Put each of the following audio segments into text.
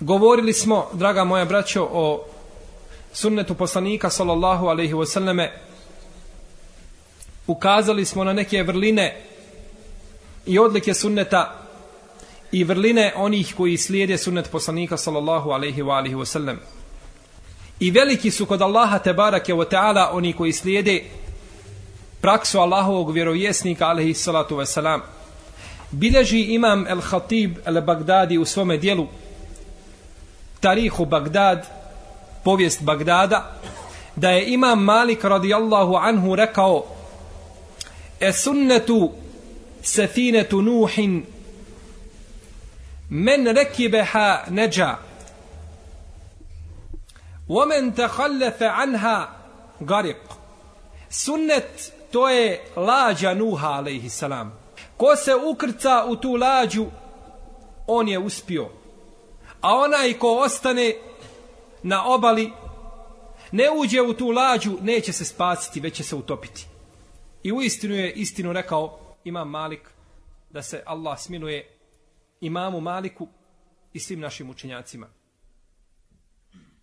Govorili smo, draga moja braćo, o sunnetu poslanika sallallahu alaihi wasallame. Ukazali smo na neke vrline i odlike sunneta i vrline onih koji slijede sunnet poslanika sallallahu alaihi wa alaihi wasallam. I veliki su kod Allaha tebarake wa ta'ala oni koji slijede praksu Allahovog vjerovjesnika alaihi salatu wasalam. Bileži imam el-Khatib el-Bagdadi u svome dijelu Tarihu Bagdad, povijest Bagdada, da je imam Malik radijallahu anhu rekao E sunnetu sefinetu Nuhin men rekibeha neđa ومن تخلف عنها غرق sunnet to je lađa Nuha alejhi salam ko se ukrca u tu lađu on je uspio a onaj ko ostane na obali ne uđe u tu lađu neće se spasiti već će se utopiti i u istinu je istinu rekao imam Malik da se Allah sminuje imamu Maliku i svim našim učenjacima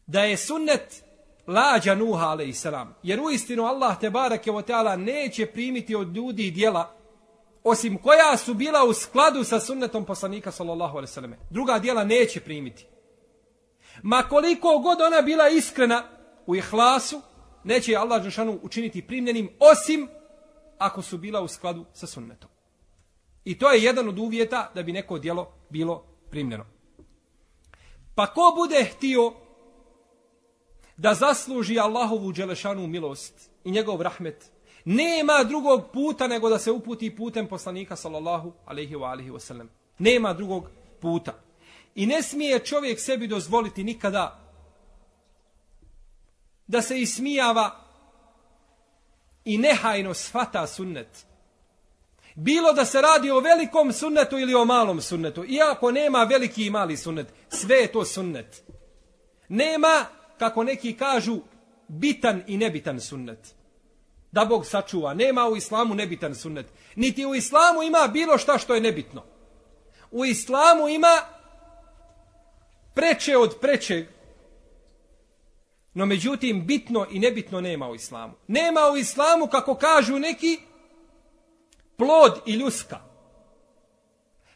da je sunnet lađa Nuha a.s. Jer u istinu Allah te barake o teala neće primiti od ljudi dijela osim koja su bila u skladu sa sunnetom poslanika sallallahu alaihi sallam. Druga dijela neće primiti. Ma koliko god ona bila iskrena u ihlasu, neće je Allah Žešanu učiniti primljenim osim ako su bila u skladu sa sunnetom. I to je jedan od uvjeta da bi neko dijelo bilo primljeno. Pa ko bude htio da zasluži Allahovu dželešanu milost i njegov rahmet, nema drugog puta nego da se uputi putem poslanika sallallahu alaihi wa alihi wasallam. Nema drugog puta. I ne smije čovjek sebi dozvoliti nikada da se ismijava i nehajno svata sunnet. Bilo da se radi o velikom sunnetu ili o malom sunnetu. Iako nema veliki i mali sunnet, sve je to sunnet. Nema kako neki kažu, bitan i nebitan sunnet. Da Bog sačuva. Nema u islamu nebitan sunnet. Niti u islamu ima bilo šta što je nebitno. U islamu ima preče od prečeg. No međutim, bitno i nebitno nema u islamu. Nema u islamu, kako kažu neki, plod i ljuska.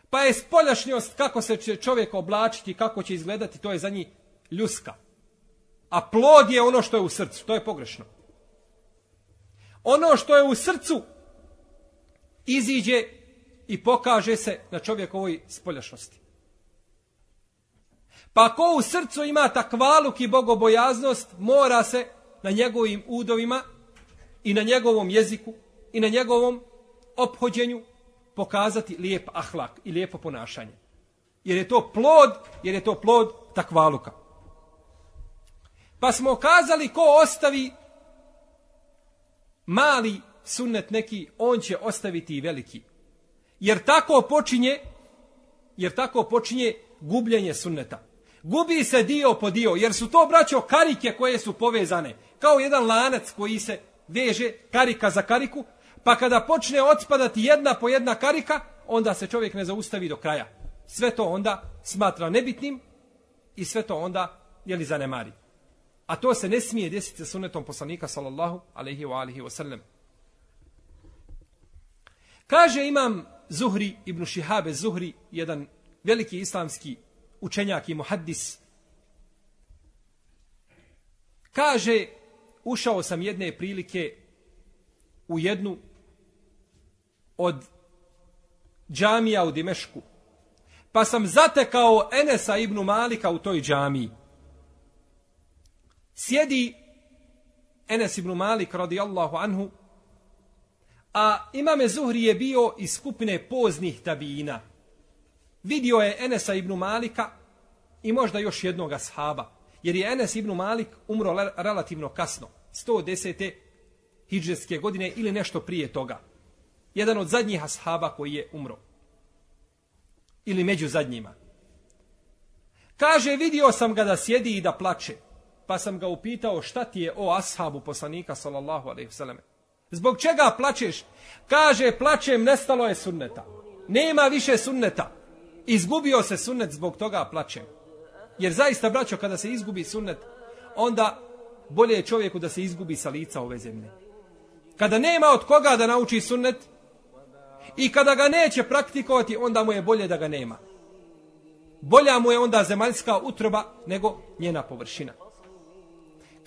Pa je spoljašnjost kako se će čovjek oblačiti, kako će izgledati, to je za njih ljuska. A plod je ono što je u srcu. To je pogrešno. Ono što je u srcu iziđe i pokaže se na čovjekovoj spoljašnosti. Pa ko u srcu ima takvaluk i bogobojaznost, mora se na njegovim udovima i na njegovom jeziku i na njegovom ophođenju pokazati lijep ahlak i lijepo ponašanje. Jer je to plod, jer je to plod takvaluka. Pa smo kazali ko ostavi mali sunnet neki, on će ostaviti i veliki. Jer tako počinje, jer tako počinje gubljenje sunneta. Gubi se dio po dio, jer su to, braćo, karike koje su povezane. Kao jedan lanac koji se veže karika za kariku, pa kada počne otpadati jedna po jedna karika, onda se čovjek ne zaustavi do kraja. Sve to onda smatra nebitnim i sve to onda, jeli, zanemari. A to se ne smije desiti sa sunetom poslanika sallallahu alaihi wa alihi wa sallam. Kaže imam Zuhri ibn Šihabe Zuhri, jedan veliki islamski učenjak i muhaddis. Kaže, ušao sam jedne prilike u jednu od džamija u Dimešku. Pa sam zatekao Enesa ibn Malika u toj džamiji sjedi Enes ibn Malik radijallahu anhu, a imame Zuhri je bio iz skupine poznih tabijina. Vidio je Enesa ibn Malika i možda još jednog ashaba, jer je Enes ibn Malik umro relativno kasno, 110. hijđarske godine ili nešto prije toga. Jedan od zadnjih ashaba koji je umro. Ili među zadnjima. Kaže, vidio sam ga da sjedi i da plače pa sam ga upitao šta ti je o ashabu poslanika sallallahu alejhi ve selleme. Zbog čega plačeš? Kaže, plačem, nestalo je sunneta. Nema više sunneta. Izgubio se sunnet, zbog toga plačem. Jer zaista, braćo, kada se izgubi sunnet, onda bolje je čovjeku da se izgubi sa lica ove zemlje. Kada nema od koga da nauči sunnet i kada ga neće praktikovati, onda mu je bolje da ga nema. Bolja mu je onda zemaljska utroba nego njena površina.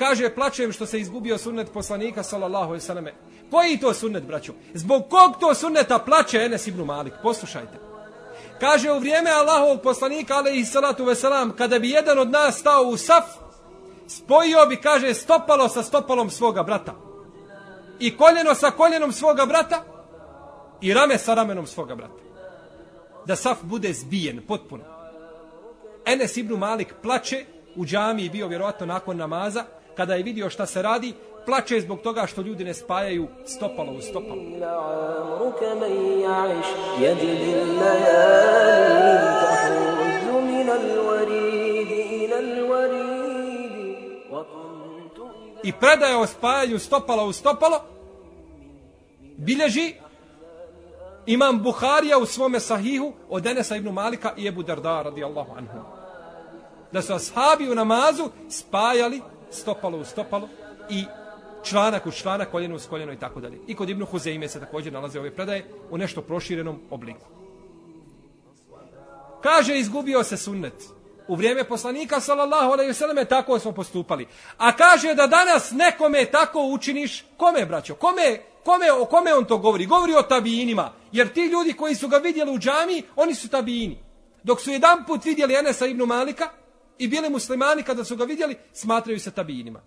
Kaže, plačem što se izgubio sunnet poslanika, sallallahu alaihi sallame. Koji to sunnet, braćo? Zbog kog to sunneta plače Enes ibn Malik? Poslušajte. Kaže, u vrijeme Allahovog poslanika, alaihi salatu veselam, kada bi jedan od nas stao u saf, spojio bi, kaže, stopalo sa stopalom svoga brata. I koljeno sa koljenom svoga brata i rame sa ramenom svoga brata. Da saf bude zbijen, potpuno. Enes ibn Malik plače u džami bio vjerojatno nakon namaza, kada je vidio šta se radi, plače zbog toga što ljudi ne spajaju stopalo u stopalo. I predaje o spajanju stopala u stopalo bilježi imam Buharija u svome sahihu od Enesa ibn Malika i Ebu Darda radijallahu anhu. Da su ashabi u namazu spajali stopalo u stopalo i članak u članak, koljeno uz koljeno i tako dalje. I kod Ibnu Huzeime se također nalaze ove predaje u nešto proširenom obliku. Kaže, izgubio se sunnet. U vrijeme poslanika, sallallahu alaihi sallam, tako smo postupali. A kaže da danas nekome tako učiniš, kome, braćo, kome, kome, o kome on to govori? Govori o tabijinima. Jer ti ljudi koji su ga vidjeli u džami, oni su tabijini. Dok su jedan put vidjeli Enesa ibn Malika, i bili muslimani kada su ga vidjeli, smatraju se tabinima.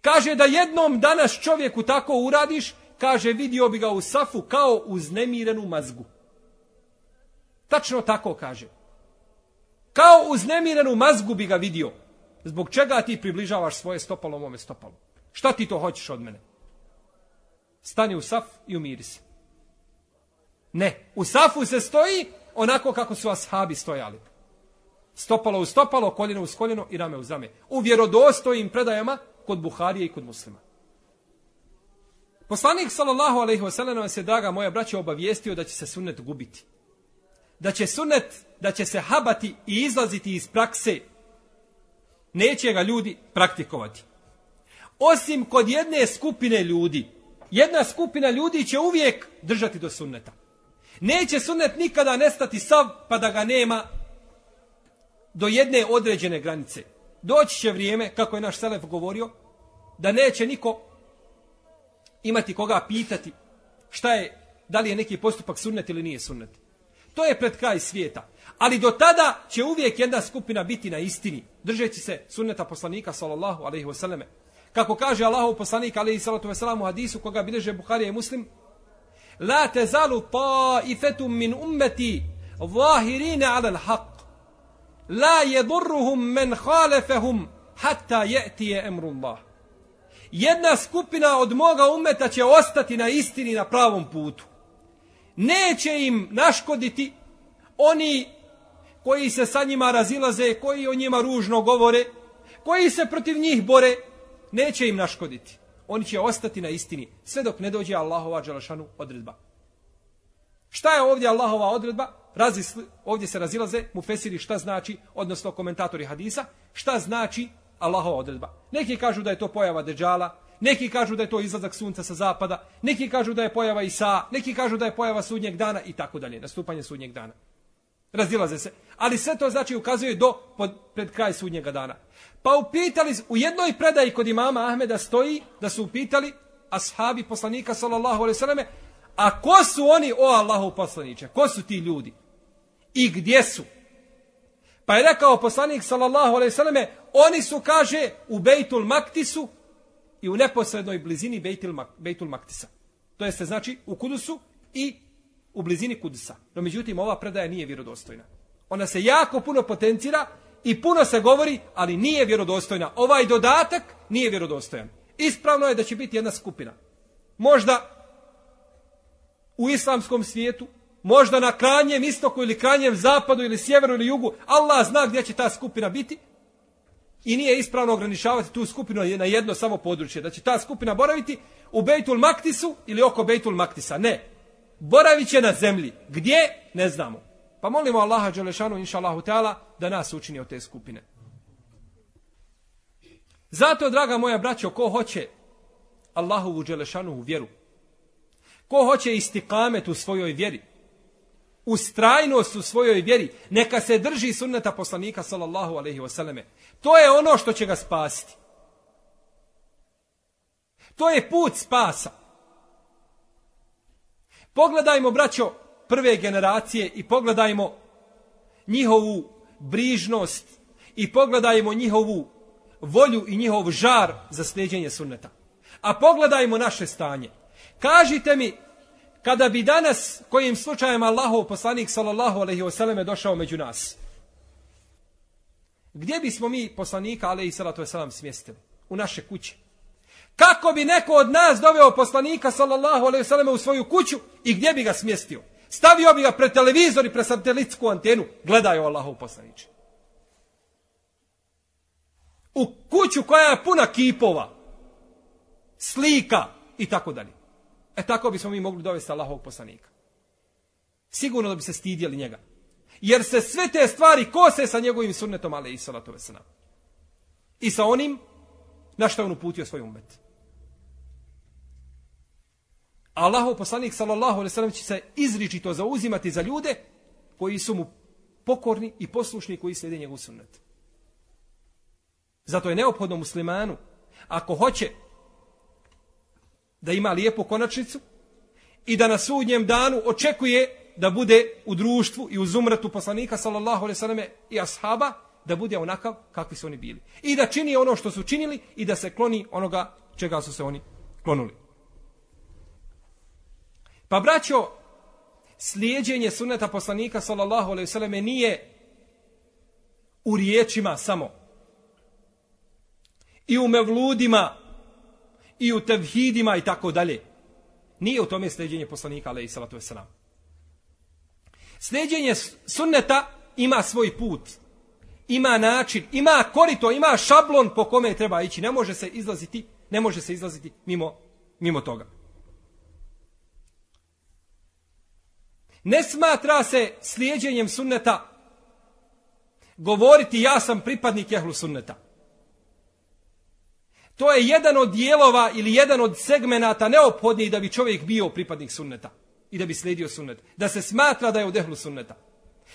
Kaže da jednom danas čovjeku tako uradiš, kaže vidio bi ga u safu kao uznemirenu mazgu. Tačno tako kaže. Kao uznemirenu mazgu bi ga vidio. Zbog čega ti približavaš svoje stopalo mome stopalo? Šta ti to hoćeš od mene? Stani u saf i umiri se. Ne, u safu se stoji onako kako su ashabi stojali. Stopalo u stopalo, koljeno uz koljeno i rame uz rame. U vjerodostojim predajama kod Buharije i kod muslima. Poslanik sallallahu alejhi ve sellem se draga moja braća obavijestio da će se sunnet gubiti. Da će sunnet da će se habati i izlaziti iz prakse. Neće ga ljudi praktikovati. Osim kod jedne skupine ljudi. Jedna skupina ljudi će uvijek držati do sunneta. Neće sunnet nikada nestati sav pa da ga nema do jedne određene granice. Doći će vrijeme, kako je naš Selef govorio, da neće niko imati koga pitati šta je, da li je neki postupak sunnet ili nije sunnet. To je pred kraj svijeta. Ali do tada će uvijek jedna skupina biti na istini, držeći se sunneta poslanika, sallallahu alaihi wasallam. Kako kaže Allahov poslanik, alaihi sallatu wasallam, hadisu koga bileže Buharija i Muslim, La tezalu taifetum min ummeti zahirine ala l'haq la yedurruhum men khalafahum hatta yati amrullah. Jedna skupina od moga umeta će ostati na istini na pravom putu. Neće im naškoditi oni koji se sa njima razilaze koji o njima ružno govore koji se protiv njih bore. Neće im naškoditi. Oni će ostati na istini sve dok ne dođe Allahova dželašanu odredba. Šta je ovdje Allahova odredba? Razisli, ovdje se razilaze mu fesiri šta znači, odnosno komentatori hadisa, šta znači Allahova odredba. Neki kažu da je to pojava deđala, neki kažu da je to izlazak sunca sa zapada, neki kažu da je pojava Isa, neki kažu da je pojava sudnjeg dana i tako dalje, nastupanje sudnjeg dana. Razilaze se. Ali sve to znači ukazuje do pod, pred kraj sudnjeg dana. Pa upitali, u jednoj predaji kod imama Ahmeda stoji da su upitali ashabi poslanika sallallahu alaihi sallame, a ko su oni o Allahu poslaniče? Ko su ti ljudi? I gdje su. Pa je rekao poslanik sallallahu alejhi ve selleme, oni su kaže u Beitul Maktisu i u neposrednoj blizini Beitul Beitul Maktisa. To jest znači u Kudusu i u blizini Kudusa. No međutim ova predaja nije vjerodostojna. Ona se jako puno potencira i puno se govori, ali nije vjerodostojna. Ovaj dodatak nije vjerodostojan. Ispravno je da će biti jedna skupina. Možda u islamskom svijetu možda na krajnjem istoku ili krajnjem zapadu ili sjeveru ili jugu, Allah zna gdje će ta skupina biti i nije ispravno ograničavati tu skupinu na jedno samo područje, da će ta skupina boraviti u Bejtul Maktisu ili oko Bejtul Maktisa. Ne. Boravit će na zemlji. Gdje? Ne znamo. Pa molimo Allaha Đelešanu, inša Allahu Teala, da nas učini od te skupine. Zato, draga moja braćo, ko hoće Allahovu Đelešanu u vjeru, ko hoće istikamet u svojoj vjeri, ustrajnost u svojoj vjeri, neka se drži sunneta poslanika sallallahu alaihi wasallame. To je ono što će ga spasiti. To je put spasa. Pogledajmo, braćo, prve generacije i pogledajmo njihovu brižnost i pogledajmo njihovu volju i njihov žar za sljeđenje sunneta. A pogledajmo naše stanje. Kažite mi, kada bi danas, kojim slučajem Allahov poslanik sallallahu alaihi wasallam došao među nas, gdje bismo mi poslanika alaihi salatu wasallam smjestili? U naše kuće. Kako bi neko od nas doveo poslanika sallallahu alaihi wasallam u svoju kuću i gdje bi ga smjestio? Stavio bi ga pred televizor i pred satelitsku antenu. Gledaju Allahov poslaniče. U kuću koja je puna kipova, slika i tako dalje. E tako bismo mi mogli dovesti Allahovog poslanika. Sigurno da bi se stidjeli njega. Jer se sve te stvari kose sa njegovim sunnetom, ale i salatu vesena. I sa onim na što on uputio svoj umet. Allahov poslanik sallallahu alejhi ve sellem će se izričito zauzimati za ljude koji su mu pokorni i poslušni koji slijede njegov sunnet. Zato je neophodno muslimanu ako hoće da ima lijepu konačnicu i da na sudnjem danu očekuje da bude u društvu i u zumratu poslanika sallallahu alejhi ve selleme i ashaba da bude onakav kakvi su oni bili i da čini ono što su činili i da se kloni onoga čega su se oni klonuli. Pa braćo, slijedjenje sunneta poslanika sallallahu alejhi ve selleme nije u riječima samo. I u mevludima i u tevhidima i tako dalje. Nije u tome sljeđenje poslanika, ali i salatu veselam. Sljeđenje sunneta ima svoj put, ima način, ima korito, ima šablon po kome treba ići. Ne može se izlaziti, ne može se izlaziti mimo, mimo toga. Ne smatra se slijedjenjem sunneta govoriti ja sam pripadnik jehlu sunneta. To je jedan od dijelova ili jedan od segmenata neophodni da bi čovjek bio pripadnik sunneta i da bi slijedio sunnet. Da se smatra da je u dehlu sunneta.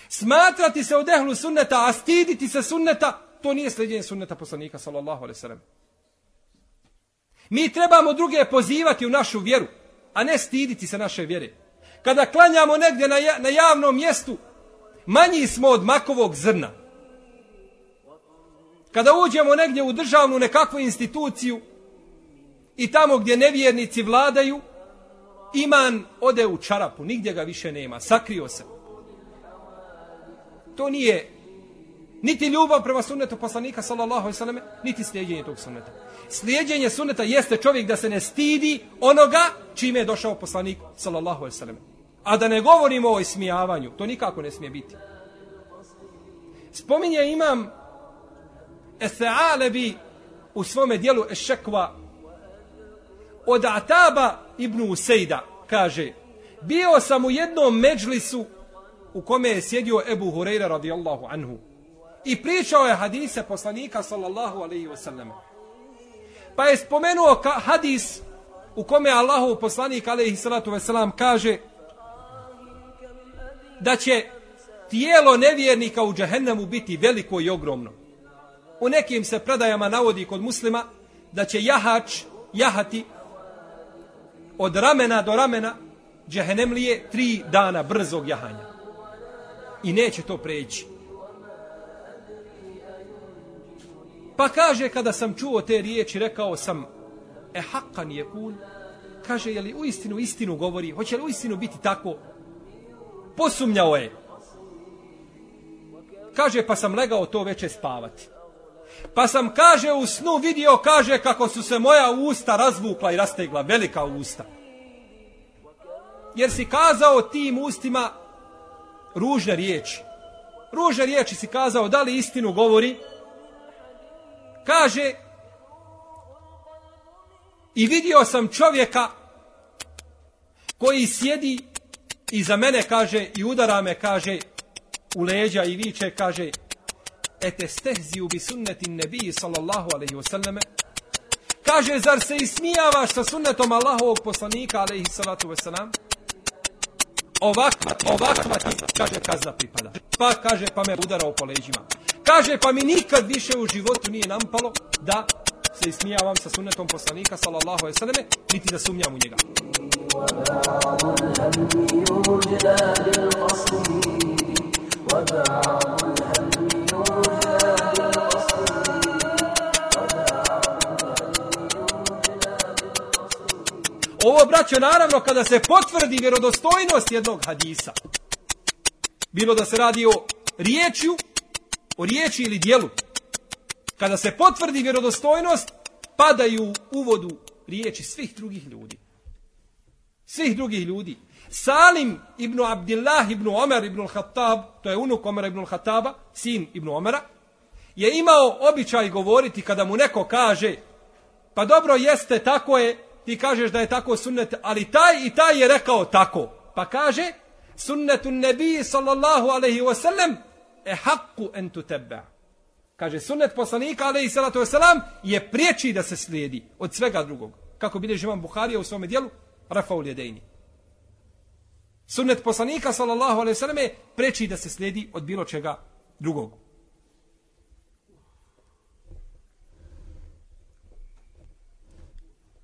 Smatrati se u dehlu sunneta, a stiditi se sunneta, to nije slijedjenje sunneta poslanika, sallallahu alaihi sallam. Mi trebamo druge pozivati u našu vjeru, a ne stiditi se naše vjere. Kada klanjamo negdje na, na javnom mjestu, manji smo od makovog zrna. Kada uđemo negdje u državnu nekakvu instituciju i tamo gdje nevjernici vladaju, iman ode u čarapu, nigdje ga više nema, sakrio se. To nije niti ljubav prema sunnetu poslanika sallallahu alejhi ve selleme, niti slijedjenje tog sunneta. Slijedjenje sunneta jeste čovjek da se ne stidi onoga čime je došao poslanik sallallahu alejhi ve selleme. A da ne govorimo o ismijavanju, to nikako ne smije biti. Spominje imam Ese'alebi u svome dijelu Ešekva od Ataba ibn Usejda kaže bio sam u jednom međlisu u kome je sjedio Ebu Hureyre radijallahu anhu i pričao je hadise poslanika sallallahu alaihi wasallam. Pa je spomenuo ka hadis u kome Allahu poslanik alaihi salatu wasallam kaže da će tijelo nevjernika u džahennemu biti veliko i ogromno u nekim se predajama navodi kod muslima da će jahač jahati od ramena do ramena džehenemlije tri dana brzog jahanja. I neće to preći. Pa kaže kada sam čuo te riječi, rekao sam, e hakan je kun, kaže, je li u istinu istinu govori, hoće li u istinu biti tako? Posumnjao je. Kaže, pa sam legao to veče spavati. Pa sam, kaže, u snu vidio, kaže, kako su se moja usta razvukla i rastegla, velika usta. Jer si kazao tim ustima ružne riječi. Ružne riječi si kazao, da li istinu govori? Kaže, i vidio sam čovjeka koji sjedi iza mene, kaže, i udara me, kaže, u leđa i viče, kaže, etestehziju bi sunnetin nebiji sallallahu alaihi wasallame, kaže, zar se ismijavaš sa sunnetom Allahovog poslanika alaihi salatu wasalam, ovakva, ovakva ti, kaže, kazna pripada. Pa kaže, pa me udarao po leđima. Kaže, pa mi nikad više u životu nije nampalo da se ismijavam sa sunnetom poslanika, sallallahu alaihi selleme niti da sumnjam u njega. Ovo, braćo, naravno, kada se potvrdi vjerodostojnost jednog hadisa, bilo da se radi o riječju, o riječi ili dijelu, kada se potvrdi vjerodostojnost, padaju u vodu riječi svih drugih ljudi. Svih drugih ljudi. Salim ibn Abdillah ibn Omer ibn Khattab, to je unuk Omera ibn Khattaba, sin ibn Omera, je imao običaj govoriti kada mu neko kaže, pa dobro jeste, tako je, ti kažeš da je tako sunnet, ali taj i taj je rekao tako. Pa kaže, sunnetu nebiji sallallahu alaihi wasallam, e haqqu entu tebe. Kaže, sunnet poslanika, alaihi salatu wasallam je priječi da se slijedi od svega drugog. Kako bilje imam Buharija u svome dijelu, Rafaul Jedejni. Sunnet poslanika, sallallahu alaihi wasallam je priječi da se slijedi od bilo čega drugog.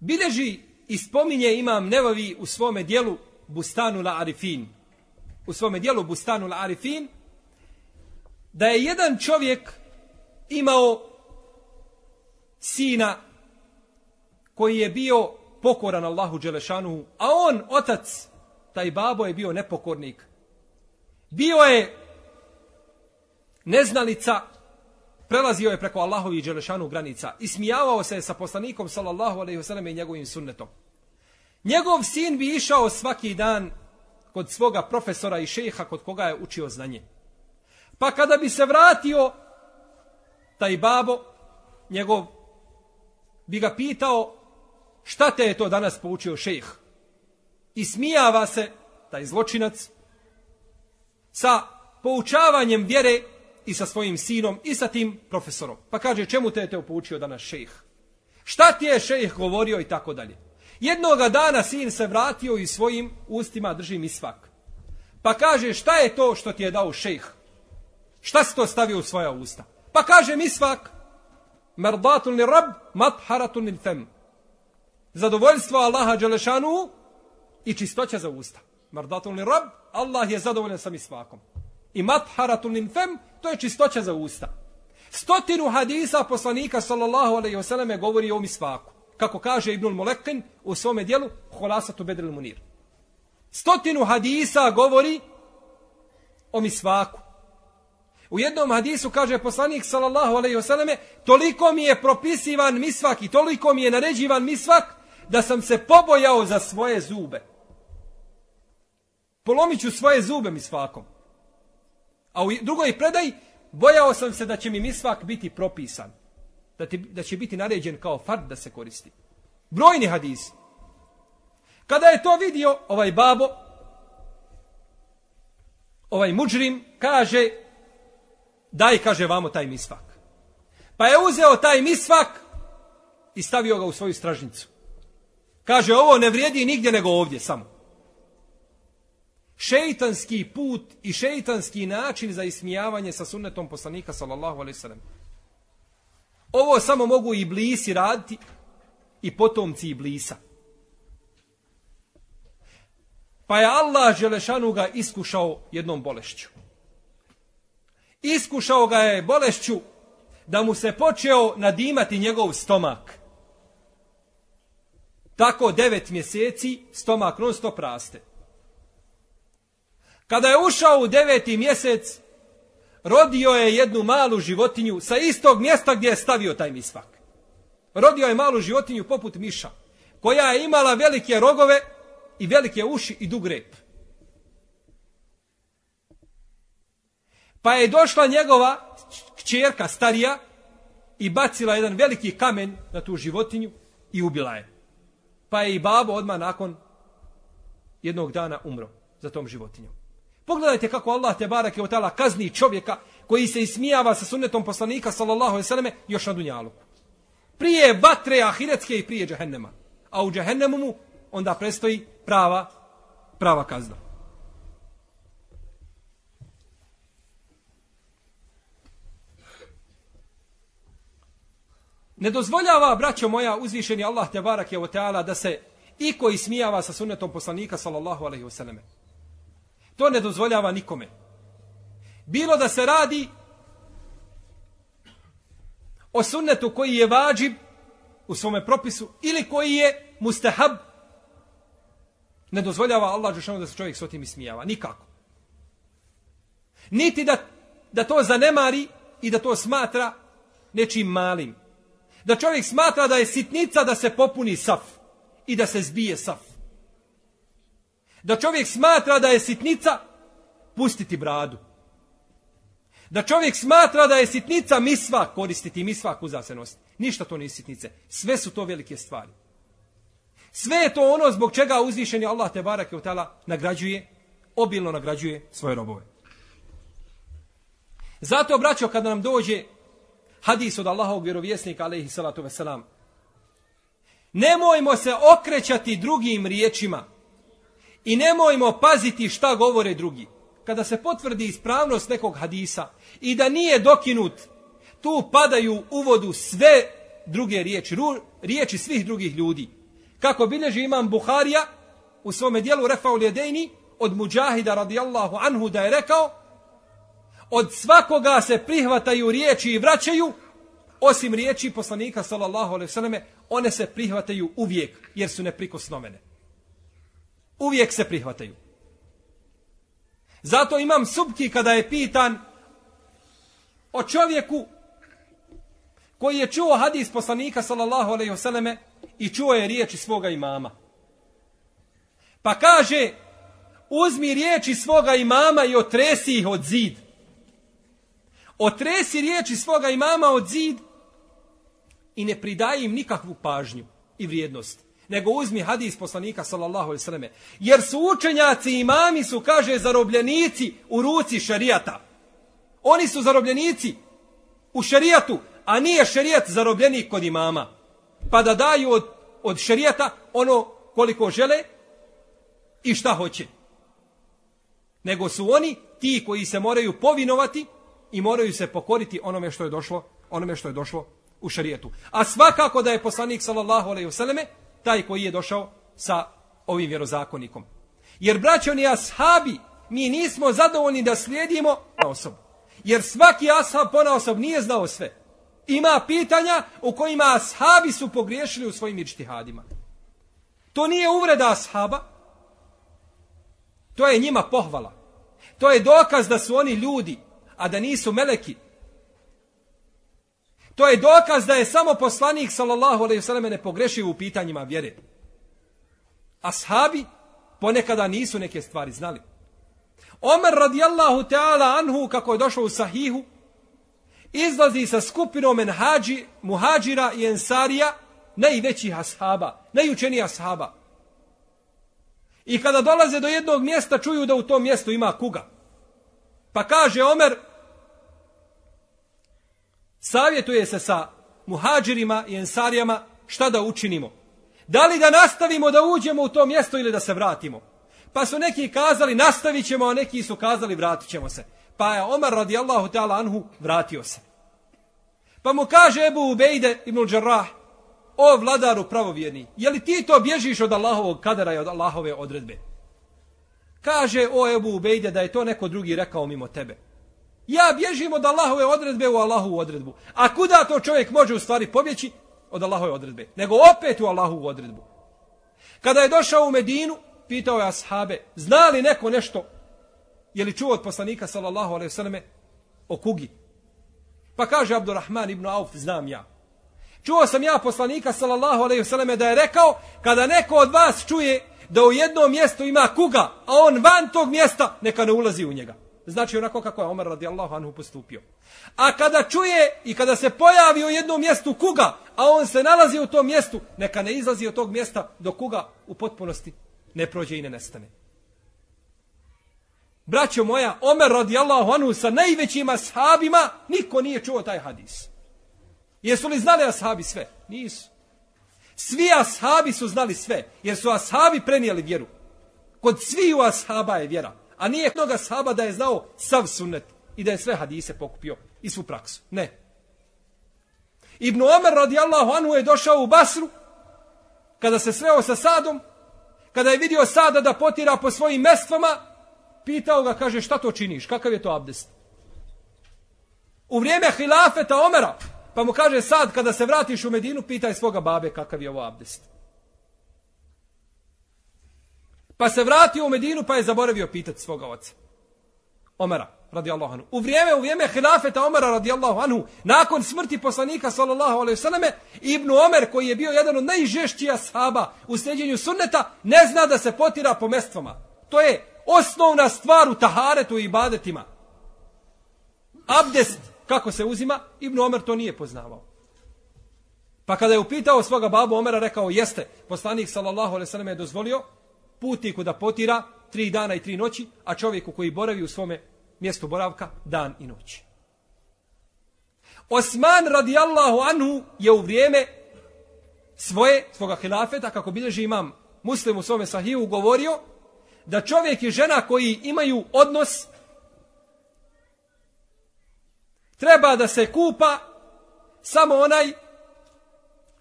Bileži i spominje imam Nevavi u svome dijelu Bustanu la Arifin. U svome dijelu Bustanu la Arifin, da je jedan čovjek imao sina koji je bio pokoran Allahu Đelešanu, a on, otac, taj babo je bio nepokornik. Bio je neznalica, prelazio je preko Allahovi Đelešanu granica i smijavao se sa poslanikom sallallahu alaihi wasallam i njegovim sunnetom. Njegov sin bi išao svaki dan kod svoga profesora i šeha kod koga je učio znanje. Pa kada bi se vratio taj babo, njegov, bi ga pitao šta te je to danas poučio šejh. I smijava se taj zločinac sa poučavanjem vjere i sa svojim sinom i sa tim profesorom. Pa kaže čemu te je te poučio danas šejh? Šta ti je šejh govorio i tako dalje. Jednoga dana sin se vratio i svojim ustima drži misvak. Pa kaže šta je to što ti je dao šejh? Šta si to stavio u svoja usta? Pa kaže misvak, merdatun li rab, matharatun li fem. Zadovoljstvo Allaha Đelešanu i čistoća za usta. Merdatun li rab, Allah je zadovoljan sa misvakom. I matharatun linfem, to je čistoća za usta. Stotinu hadisa poslanika sallallahu alaihi wasallam govori o misvaku. Kako kaže Ibnul Molekin u svome dijelu, Holasatu Bedril Munir. Stotinu hadisa govori o misvaku. U jednom hadisu kaže poslanik sallallahu alejhi ve selleme toliko mi je propisivan misvak i toliko mi je naređivan misvak da sam se pobojao za svoje zube. Polomiću svoje zube misvakom. A u drugoj predaj bojao sam se da će mi misvak biti propisan. Da, ti, da će biti naređen kao fard da se koristi. Brojni hadis. Kada je to vidio ovaj babo, ovaj muđrim, kaže, daj, kaže, vamo taj misvak. Pa je uzeo taj misvak i stavio ga u svoju stražnicu. Kaže, ovo ne vrijedi nigdje nego ovdje, samo. Šeitanski put i šeitanski način za ismijavanje sa sunnetom poslanika, sallallahu alaihi sallam. Ovo samo mogu i blisi raditi i potomci i blisa. Pa je Allah Želešanu ga iskušao jednom bolešću iskušao ga je bolešću da mu se počeo nadimati njegov stomak. Tako devet mjeseci stomak non stop raste. Kada je ušao u deveti mjesec, rodio je jednu malu životinju sa istog mjesta gdje je stavio taj misvak. Rodio je malu životinju poput miša, koja je imala velike rogove i velike uši i dug rep. Pa je došla njegova kćerka starija i bacila jedan veliki kamen na tu životinju i ubila je. Pa je i babo odmah nakon jednog dana umro za tom životinjom. Pogledajte kako Allah te barake otala kazni čovjeka koji se ismijava sa sunnetom poslanika sallallahu alejhi ve selleme još na dunjalu. Prije vatre ahiretske i prije džehennema. A u džehennemu mu onda prestoji prava prava kazna. Ne dozvoljava, braćo moja, uzvišeni Allah te barak je da se i koji smijava sa sunnetom poslanika sallallahu alejhi ve selleme. To ne dozvoljava nikome. Bilo da se radi o sunnetu koji je vađib u svome propisu ili koji je mustahab ne dozvoljava Allah Žešanu da se čovjek s otim ismijava. Nikako. Niti da, da to zanemari i da to smatra nečim malim. Da čovjek smatra da je sitnica da se popuni saf i da se zbije saf. Da čovjek smatra da je sitnica pustiti bradu. Da čovjek smatra da je sitnica misva koristiti misva uza. Ništa to nije sitnice. Sve su to velike stvari. Sve je to ono zbog čega uzvišeni Allah te barake utala nagrađuje, obilno nagrađuje svoje robove. Zato, braćo, kada nam dođe hadis od Allahovog vjerovjesnika, alaihi salatu veselam, nemojmo se okrećati drugim riječima i nemojmo paziti šta govore drugi. Kada se potvrdi ispravnost nekog hadisa i da nije dokinut, tu padaju u vodu sve druge riječi, riječi svih drugih ljudi. Kako bilježi imam Buharija u svome dijelu Refaul Jedejni od Mujahida radijallahu anhu da je rekao od svakoga se prihvataju riječi i vraćaju osim riječi poslanika sallallahu alejhi ve selleme one se prihvataju uvijek jer su neprikosnovene uvijek se prihvataju zato imam subki kada je pitan o čovjeku koji je čuo hadis poslanika sallallahu alejhi ve selleme i čuo je riječi svoga imama. Pa kaže, uzmi riječi svoga imama i otresi ih od zid. Otresi riječi svoga imama od zid i ne pridaj im nikakvu pažnju i vrijednost. Nego uzmi hadis poslanika sallallahu alaihi sallam. Jer su učenjaci i imami su, kaže, zarobljenici u ruci šerijata. Oni su zarobljenici u šerijatu, a nije šerijat zarobljenik kod imama pa da daju od, od šerijata ono koliko žele i šta hoće. Nego su oni ti koji se moraju povinovati i moraju se pokoriti onome što je došlo, onome što je došlo u šerijetu. A svakako da je poslanik sallallahu alejhi ve selleme taj koji je došao sa ovim vjerozakonikom. Jer braćoni ashabi, mi nismo zadovoljni da slijedimo osobu. Jer svaki ashab pona osob nije znao sve ima pitanja u kojima ashabi su pogriješili u svojim ičtihadima. To nije uvreda ashaba. To je njima pohvala. To je dokaz da su oni ljudi, a da nisu meleki. To je dokaz da je samo poslanik sallallahu alejhi ve selleme ne pogrešio u pitanjima vjere. Ashabi ponekada nisu neke stvari znali. Omer radijallahu ta'ala anhu, kako je došlo u sahihu, izlazi sa skupinom enhađi, muhađira i ensarija, najvećih ashaba, najučenijih ashaba. I kada dolaze do jednog mjesta, čuju da u tom mjestu ima kuga. Pa kaže Omer, savjetuje se sa muhađirima i ensarijama šta da učinimo. Da li da nastavimo da uđemo u to mjesto ili da se vratimo? Pa su neki kazali nastavit ćemo, a neki su kazali vratit ćemo se. Pa je Omar radijallahu ta'ala anhu vratio se. Pa mu kaže Ebu Ubejde ibn Đarrah, o vladaru pravovjerni, je li ti to bježiš od Allahovog kadera i od Allahove odredbe? Kaže o Ebu Ubejde da je to neko drugi rekao mimo tebe. Ja bježim od Allahove odredbe u Allahovu odredbu. A kuda to čovjek može u stvari pobjeći? Od Allahove odredbe. Nego opet u Allahovu odredbu. Kada je došao u Medinu, pitao je ashabe, zna li neko nešto Je li čuo od poslanika sallallahu alejhi ve selleme o kugi? Pa kaže Abdurrahman ibn Auf, znam ja. Čuo sam ja poslanika sallallahu alejhi ve selleme da je rekao kada neko od vas čuje da u jednom mjestu ima kuga, a on van tog mjesta, neka ne ulazi u njega. Znači onako kako je Omer radijallahu anhu postupio. A kada čuje i kada se pojavi u jednom mjestu kuga, a on se nalazi u tom mjestu, neka ne izlazi od tog mjesta do kuga u potpunosti ne prođe i ne nestane. braćo moja, Omer radijallahu anhu sa najvećim ashabima, niko nije čuo taj hadis. Jesu li znali ashabi sve? Nisu. Svi ashabi su znali sve, jer su ashabi prenijeli vjeru. Kod sviju ashaba je vjera. A nije mnoga sahaba da je znao sav sunnet i da je sve hadise pokupio i svu praksu. Ne. Ibn Omer radijallahu anhu je došao u Basru, kada se sreo sa Sadom, kada je vidio Sada da potira po svojim mestvama, pitao ga, kaže, šta to činiš? Kakav je to abdest? U vrijeme hilafeta Omera, pa mu kaže, sad, kada se vratiš u Medinu, pitaj svoga babe kakav je ovo abdest. Pa se vratio u Medinu, pa je zaboravio pitati svoga oca. Omara, radijallahu anhu. U vrijeme, u vrijeme hilafeta Omara, radijallahu anhu, nakon smrti poslanika, sallallahu alaihi sallame, Ibnu Omer, koji je bio jedan od najžešćija sahaba u sljeđenju sunneta, ne zna da se potira po mestvama. To je osnovna stvar u taharetu i ibadetima. Abdest, kako se uzima, Ibn Omer to nije poznavao. Pa kada je upitao svoga babu Omera, rekao, jeste, poslanik sallallahu alaihi sallam je dozvolio putniku da potira tri dana i tri noći, a čovjeku koji boravi u svome mjestu boravka dan i noć. Osman radijallahu anhu je u vrijeme svoje, svoga hilafeta, kako bilježi imam muslim u svome sahiju, govorio da čovjek i žena koji imaju odnos treba da se kupa samo onaj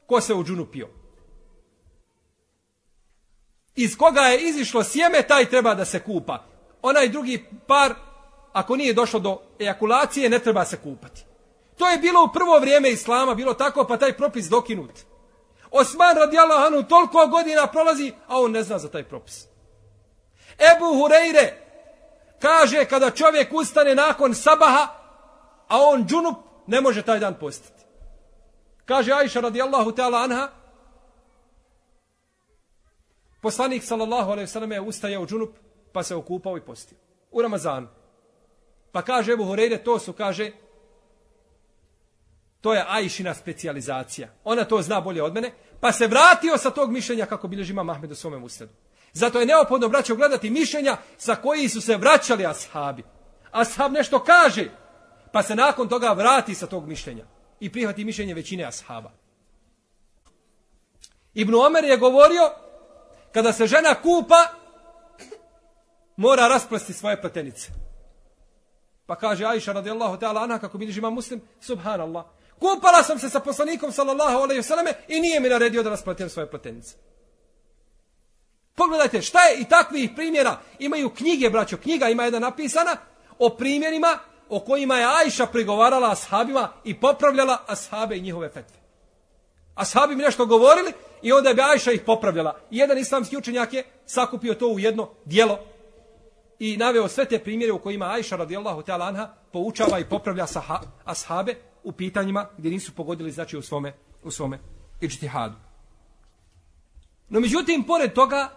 ko se u džunu pio. Iz koga je izišlo sjeme, taj treba da se kupa. Onaj drugi par, ako nije došlo do ejakulacije, ne treba se kupati. To je bilo u prvo vrijeme Islama, bilo tako, pa taj propis dokinut. Osman radijallahu anhu toliko godina prolazi, a on ne zna za taj propis. Ebu Hureyre kaže kada čovjek ustane nakon sabaha, a on džunup, ne može taj dan postiti. Kaže Aisha radijallahu ta'ala anha, poslanik sallallahu alejhi ve selleme je ustajao džunup, pa se okupao i postio. U Ramazanu. Pa kaže Ebu Hureyre, to su, kaže, to je Ajšina specijalizacija. Ona to zna bolje od mene. Pa se vratio sa tog mišljenja kako bilježi Imam Ahmed u svome ustadu. Zato je neophodno, braćo, gledati mišljenja sa koji su se vraćali ashabi. Ashab nešto kaže, pa se nakon toga vrati sa tog mišljenja i prihvati mišljenje većine ashaba. Ibn Omer je govorio, kada se žena kupa, mora rasplesti svoje pletenice. Pa kaže Aisha radijallahu ta'ala anha, kako vidiš ima muslim, subhanallah, kupala sam se sa poslanikom sallallahu alaihi vseleme i nije mi naredio da raspletem svoje pletenice. Pogledajte, šta je i takvih primjera? Imaju knjige, braćo, knjiga ima jedna napisana o primjerima o kojima je Ajša prigovarala ashabima i popravljala ashabe i njihove fetve. Ashabi mi nešto govorili i onda bi Ajša ih popravljala. I jedan islamski učenjak je sakupio to u jedno dijelo i naveo sve te primjere u kojima Ajša radijallahu ta'ala anha poučava i popravlja saha, ashabe u pitanjima gdje nisu pogodili znači u svome, u svome ičtihadu. No međutim, pored toga,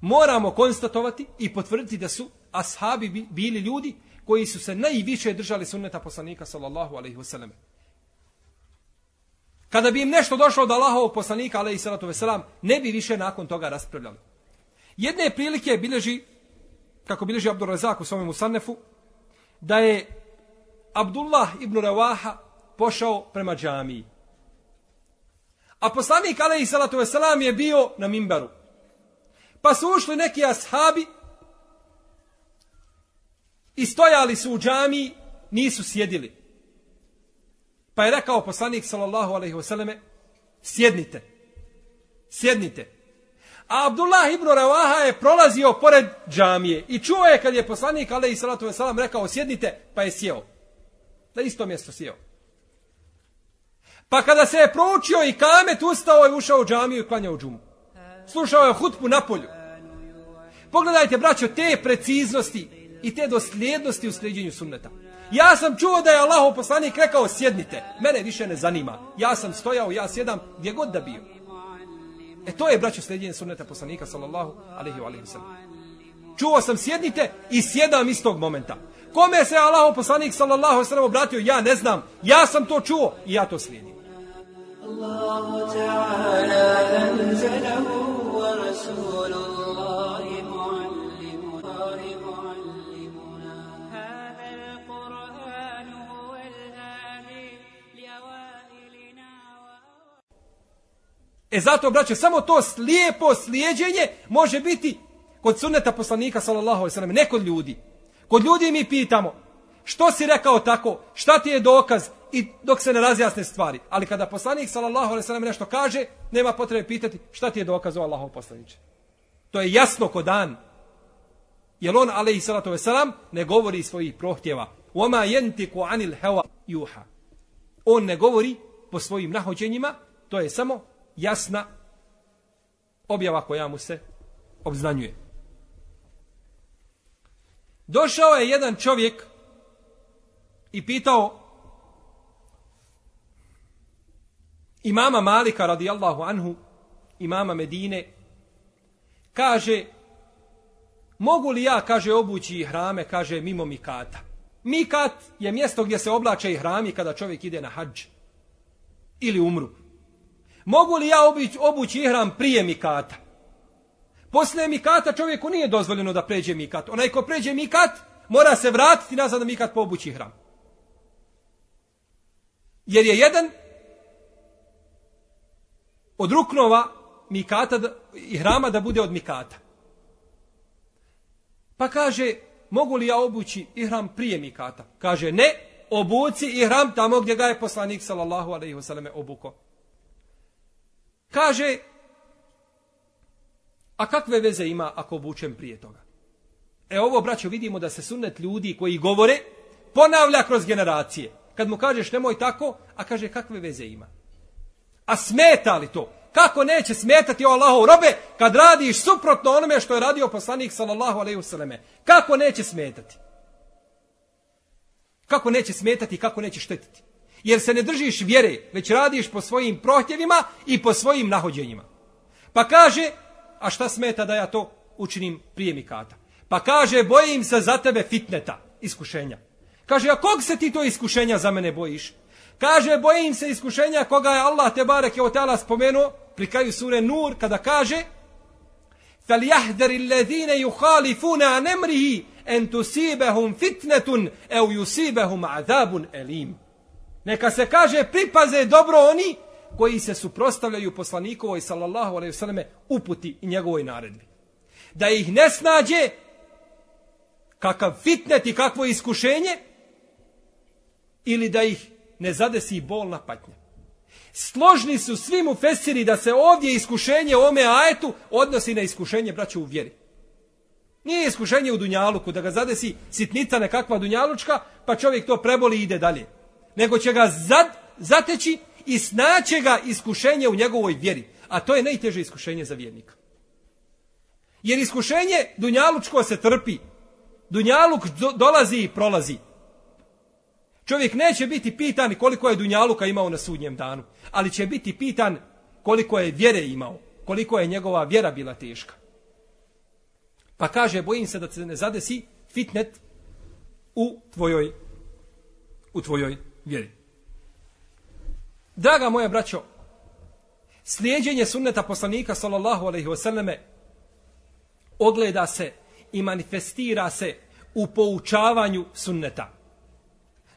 moramo konstatovati i potvrditi da su ashabi bili ljudi koji su se najviše držali sunneta poslanika sallallahu alaihi wasallam. Kada bi im nešto došlo od Allahovog poslanika ale i salatu veselam, ne bi više nakon toga raspravljali. Jedne prilike bilježi, kako bilježi Abdur Razak u svome Musannefu, da je Abdullah ibn Rawaha pošao prema džamiji. A poslanik ale i salatu veselam, je bio na mimbaru. Pa su ušli neki ashabi i stojali su u džamiji, nisu sjedili. Pa je rekao poslanik sallallahu alaihi wasallam, sjednite, sjednite. A Abdullah ibn Ravaha je prolazio pored džamije i čuo je kad je poslanik alaihi sallatu wasallam rekao sjednite, pa je sjeo. Na isto mjesto sjeo. Pa kada se je proučio i kamet ustao i ušao u džamiju i klanjao džumu. Slušao je hutbu na polju. Pogledajte, braćo, te preciznosti i te dosljednosti u sljeđenju sunneta. Ja sam čuo da je Allahov poslanik rekao sjednite. Mene više ne zanima. Ja sam stojao, ja sjedam gdje god da bio. E to je, braćo, sljeđenje sunneta poslanika, sallallahu alaihi wa sallam. Čuo sam sjednite i sjedam istog momenta. Kome se Allahov poslanik, sallallahu alaihi wa sallam, obratio? Ja ne znam. Ja sam to čuo i ja to slijedim. Allah ta'ala anzalahu wa rasulullah E zato, braće, samo to slijepo slijedjenje može biti kod sunneta poslanika, sallallahu alaihi sallam, ne kod ljudi. Kod ljudi mi pitamo, što si rekao tako, šta ti je dokaz, i dok se ne razjasne stvari. Ali kada poslanik, sallallahu alaihi sallam, nešto kaže, nema potrebe pitati šta ti je dokaz o Allahov poslaniče. To je jasno kod dan. Jer on, alaihi sallatu wasalam, ne govori svojih prohtjeva. Oma jentiku anil hewa juha. On ne govori po svojim nahođenjima, to je samo jasna objava koja mu se obznanjuje. Došao je jedan čovjek i pitao imama Malika radijallahu anhu, imama Medine, kaže, mogu li ja, kaže, obući hrame, kaže, mimo Mikata. Mikat je mjesto gdje se oblače i hrami kada čovjek ide na hađ ili umru. Mogu li ja obući, obući ihram prije Mikata? Poslije Mikata čovjeku nije dozvoljeno da pređe Mikat. Onaj ko pređe Mikat, mora se vratiti nazad na Mikat po obući ihram. Jer je jedan od ruknova Mikata i hrama da bude od Mikata. Pa kaže, mogu li ja obući ihram prije Mikata? Kaže, ne, obuci ihram tamo gdje ga je poslanik sallallahu alaihi wasallam obuko. Kaže, a kakve veze ima ako obučem prije toga? E ovo, braćo, vidimo da se sunnet ljudi koji govore ponavlja kroz generacije. Kad mu kažeš nemoj tako, a kaže kakve veze ima? A smeta li to? Kako neće smetati o Allahov robe kad radiš suprotno onome što je radio poslanik sallallahu alejhi ve selleme? Kako neće smetati? Kako neće smetati i kako neće štetiti? Jer se ne držiš vjere, već radiš po svojim prohtjevima i po svojim nahođenjima. Pa kaže, a šta smeta da ja to učinim prije mikata? Pa kaže, bojim se za tebe fitneta, iskušenja. Kaže, a kog se ti to iskušenja za mene bojiš? Kaže, bojim se iskušenja koga je Allah te barek je otala spomenuo pri kraju sure Nur, kada kaže فَلْيَحْدَرِ الَّذِينَ يُخَالِفُونَ عَنْ أَمْرِهِ أَنْ تُسِيبَهُمْ فِتْنَةٌ أَوْ يُسِيبَهُمْ عَذَابٌ أَلِيمٌ Neka se kaže, pripaze dobro oni koji se suprostavljaju poslanikovoj sallallahu alaihi vseleme uputi i njegovoj naredbi. Da ih ne snađe kakav fitnet i kakvo iskušenje ili da ih ne zadesi bolna patnja. Složni su svi mu fesiri da se ovdje iskušenje u ome ajetu odnosi na iskušenje braća u vjeri. Nije iskušenje u Dunjaluku da ga zadesi sitnica nekakva Dunjalučka pa čovjek to preboli i ide dalje. Nego će ga zad, zateći i snaće ga iskušenje u njegovoj vjeri. A to je najteže iskušenje za vjernika. Jer iskušenje Dunjalučko se trpi. Dunjaluk dolazi i prolazi. Čovjek neće biti pitan koliko je Dunjaluka imao na sudnjem danu, ali će biti pitan koliko je vjere imao, koliko je njegova vjera bila teška. Pa kaže, bojim se da se ne zadesi fitnet u tvojoj, u tvojoj vjeri. Draga moja braćo, slijedjenje sunneta poslanika sallallahu alaihi wasallame ogleda se i manifestira se u poučavanju sunneta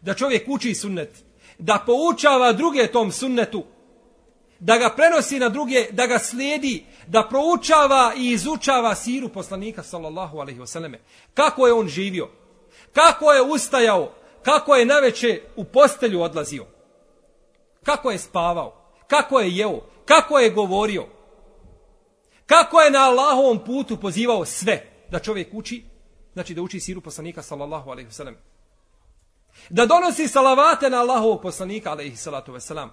da čovjek uči sunnet, da poučava druge tom sunnetu, da ga prenosi na druge, da ga slijedi, da proučava i izučava siru poslanika sallallahu alaihi wasallame. Kako je on živio? Kako je ustajao? Kako je naveče u postelju odlazio? Kako je spavao? Kako je jeo? Kako je govorio? Kako je na Allahovom putu pozivao sve da čovjek uči? Znači da uči siru poslanika sallallahu alaihi wasallam da donosi salavate na Allahovog poslanika, alaihi salatu wasalam.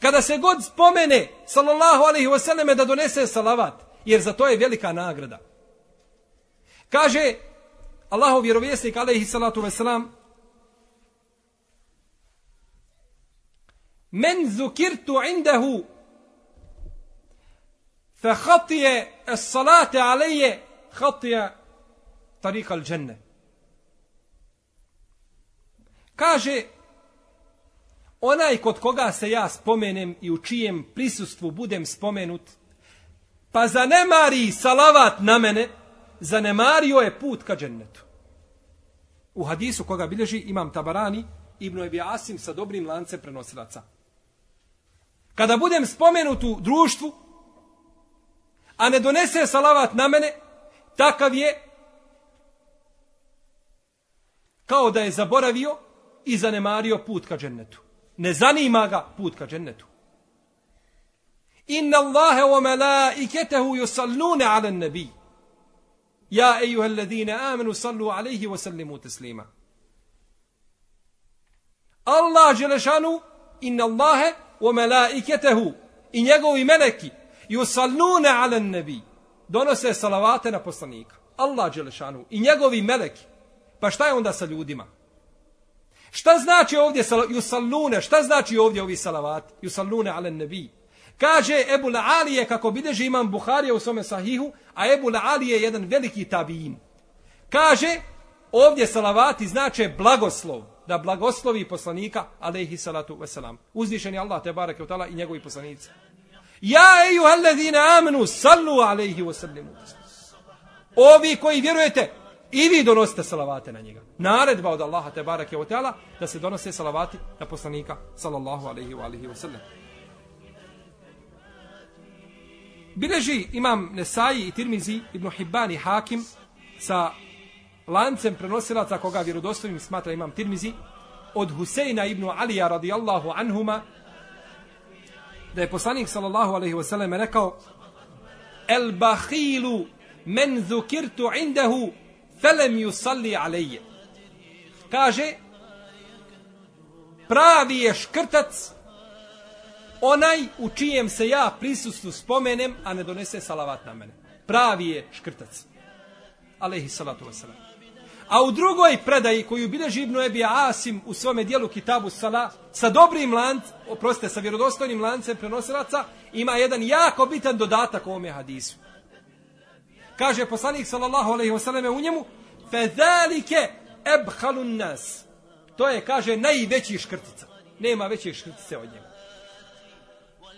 Kada se god spomene, sallallahu alaihi wasalam, da donese salavat, jer za to je velika nagrada. Kaže Allahov vjerovjesnik, alaihi salatu wasalam, Men zukirtu indahu fa hatije as salate aleje hatije tarika al dženne. Kaže, onaj kod koga se ja spomenem i u čijem prisustvu budem spomenut, pa zanemari salavat na mene, zanemario je put ka džennetu. U hadisu koga bilježi imam Tabarani, Ibnu Ebi Asim sa dobrim lancem prenosilaca. Kada budem spomenut u društvu, a ne donese salavat na mene, takav je kao da je zaboravio i zanemario put ka džennetu. Ne zanima ga put ka džennetu. Inna Allahe wa malaiketehu yusallune ala nabi. Ja ejuha alladhina amanu sallu alaihi wa sallimu teslima. Allah Đelešanu, inna Allahe وَمَلَائِكَتَهُ i njegovi meleki يُسَلْنُونَ ala nabi. Donose salavate na poslanika. Allah Đelešanu i njegovi meleki. Pa šta je onda sa ljudima? Šta znači ovdje yusallune? Šta znači ovdje ovi salavati? Yusallune ala nabi. Kaže Ebu La'alije, kako bideže imam Buharija u svome sahihu, a Ebu La'alije je jedan veliki tabijin. Kaže, ovdje salavati znače blagoslov, da blagoslovi poslanika, alaihi salatu wasalam. Uzvišen je Allah, te barake utala, i njegovi poslanici. Ja eju alladhina amenu, sallu alaihi wasallimu. Ovi koji vjerujete, i vi donosite salavate na njega. Naredba od Allaha, te barake utala, da se donose salavati na poslanika, sallallahu alaihi wa alihi wasallam. Bileži imam Nesaji i Tirmizi, Ibn Hibban i Hakim sa lancem prenosilaca koga vjerodostojnim smatra imam Tirmizi od Huseina ibn Alija radijallahu anhuma da je poslanik sallallahu alaihi wasallam rekao El bahilu men zukirtu indahu felem yusalli alaije kaže pravi je škrtac onaj u čijem se ja prisustvu spomenem, a ne donese salavat na mene. Pravi je škrtac. Alehi salatu wasalam. A u drugoj predaji koju bilježi Ibnu Ebi Asim u svome dijelu Kitabu Sala, sa dobrim lanc, oprostite, sa vjerodostojnim lancem prenosilaca, ima jedan jako bitan dodatak ovome hadisu. Kaže poslanik sallallahu alaihi wasallam u njemu, fezalike ebhalun nas. To je, kaže, najveći škrtica. Nema većih škrtice od njega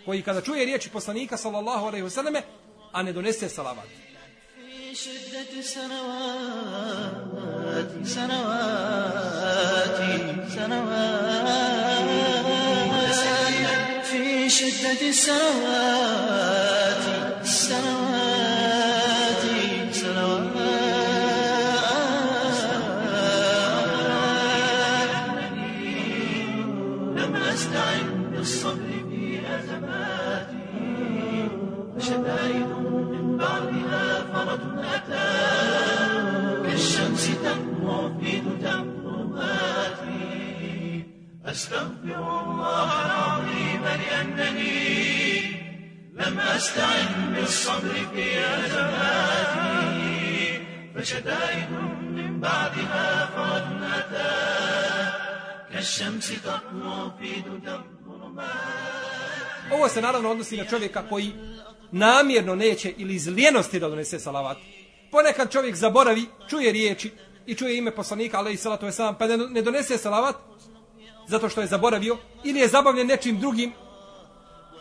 koji kada čuje riječi poslanika sallallahu alejhi ve selleme a ne donese salavat شدة سنوات سنوات سنوات. في شدة السنوات السنوات لم أستعن بالصبر في أزماتي فشدائد من بعدها فرج أتى كالشمس تطلع في دجى الظلمات Ovo se naravno odnosi na čovjeka koji namjerno neće ili iz lijenosti da donese salavat. Ponekad čovjek zaboravi, čuje riječi i čuje ime poslanika, ali i salatu je sam, pa ne donese salavat zato što je zaboravio ili je zabavljen nečim drugim,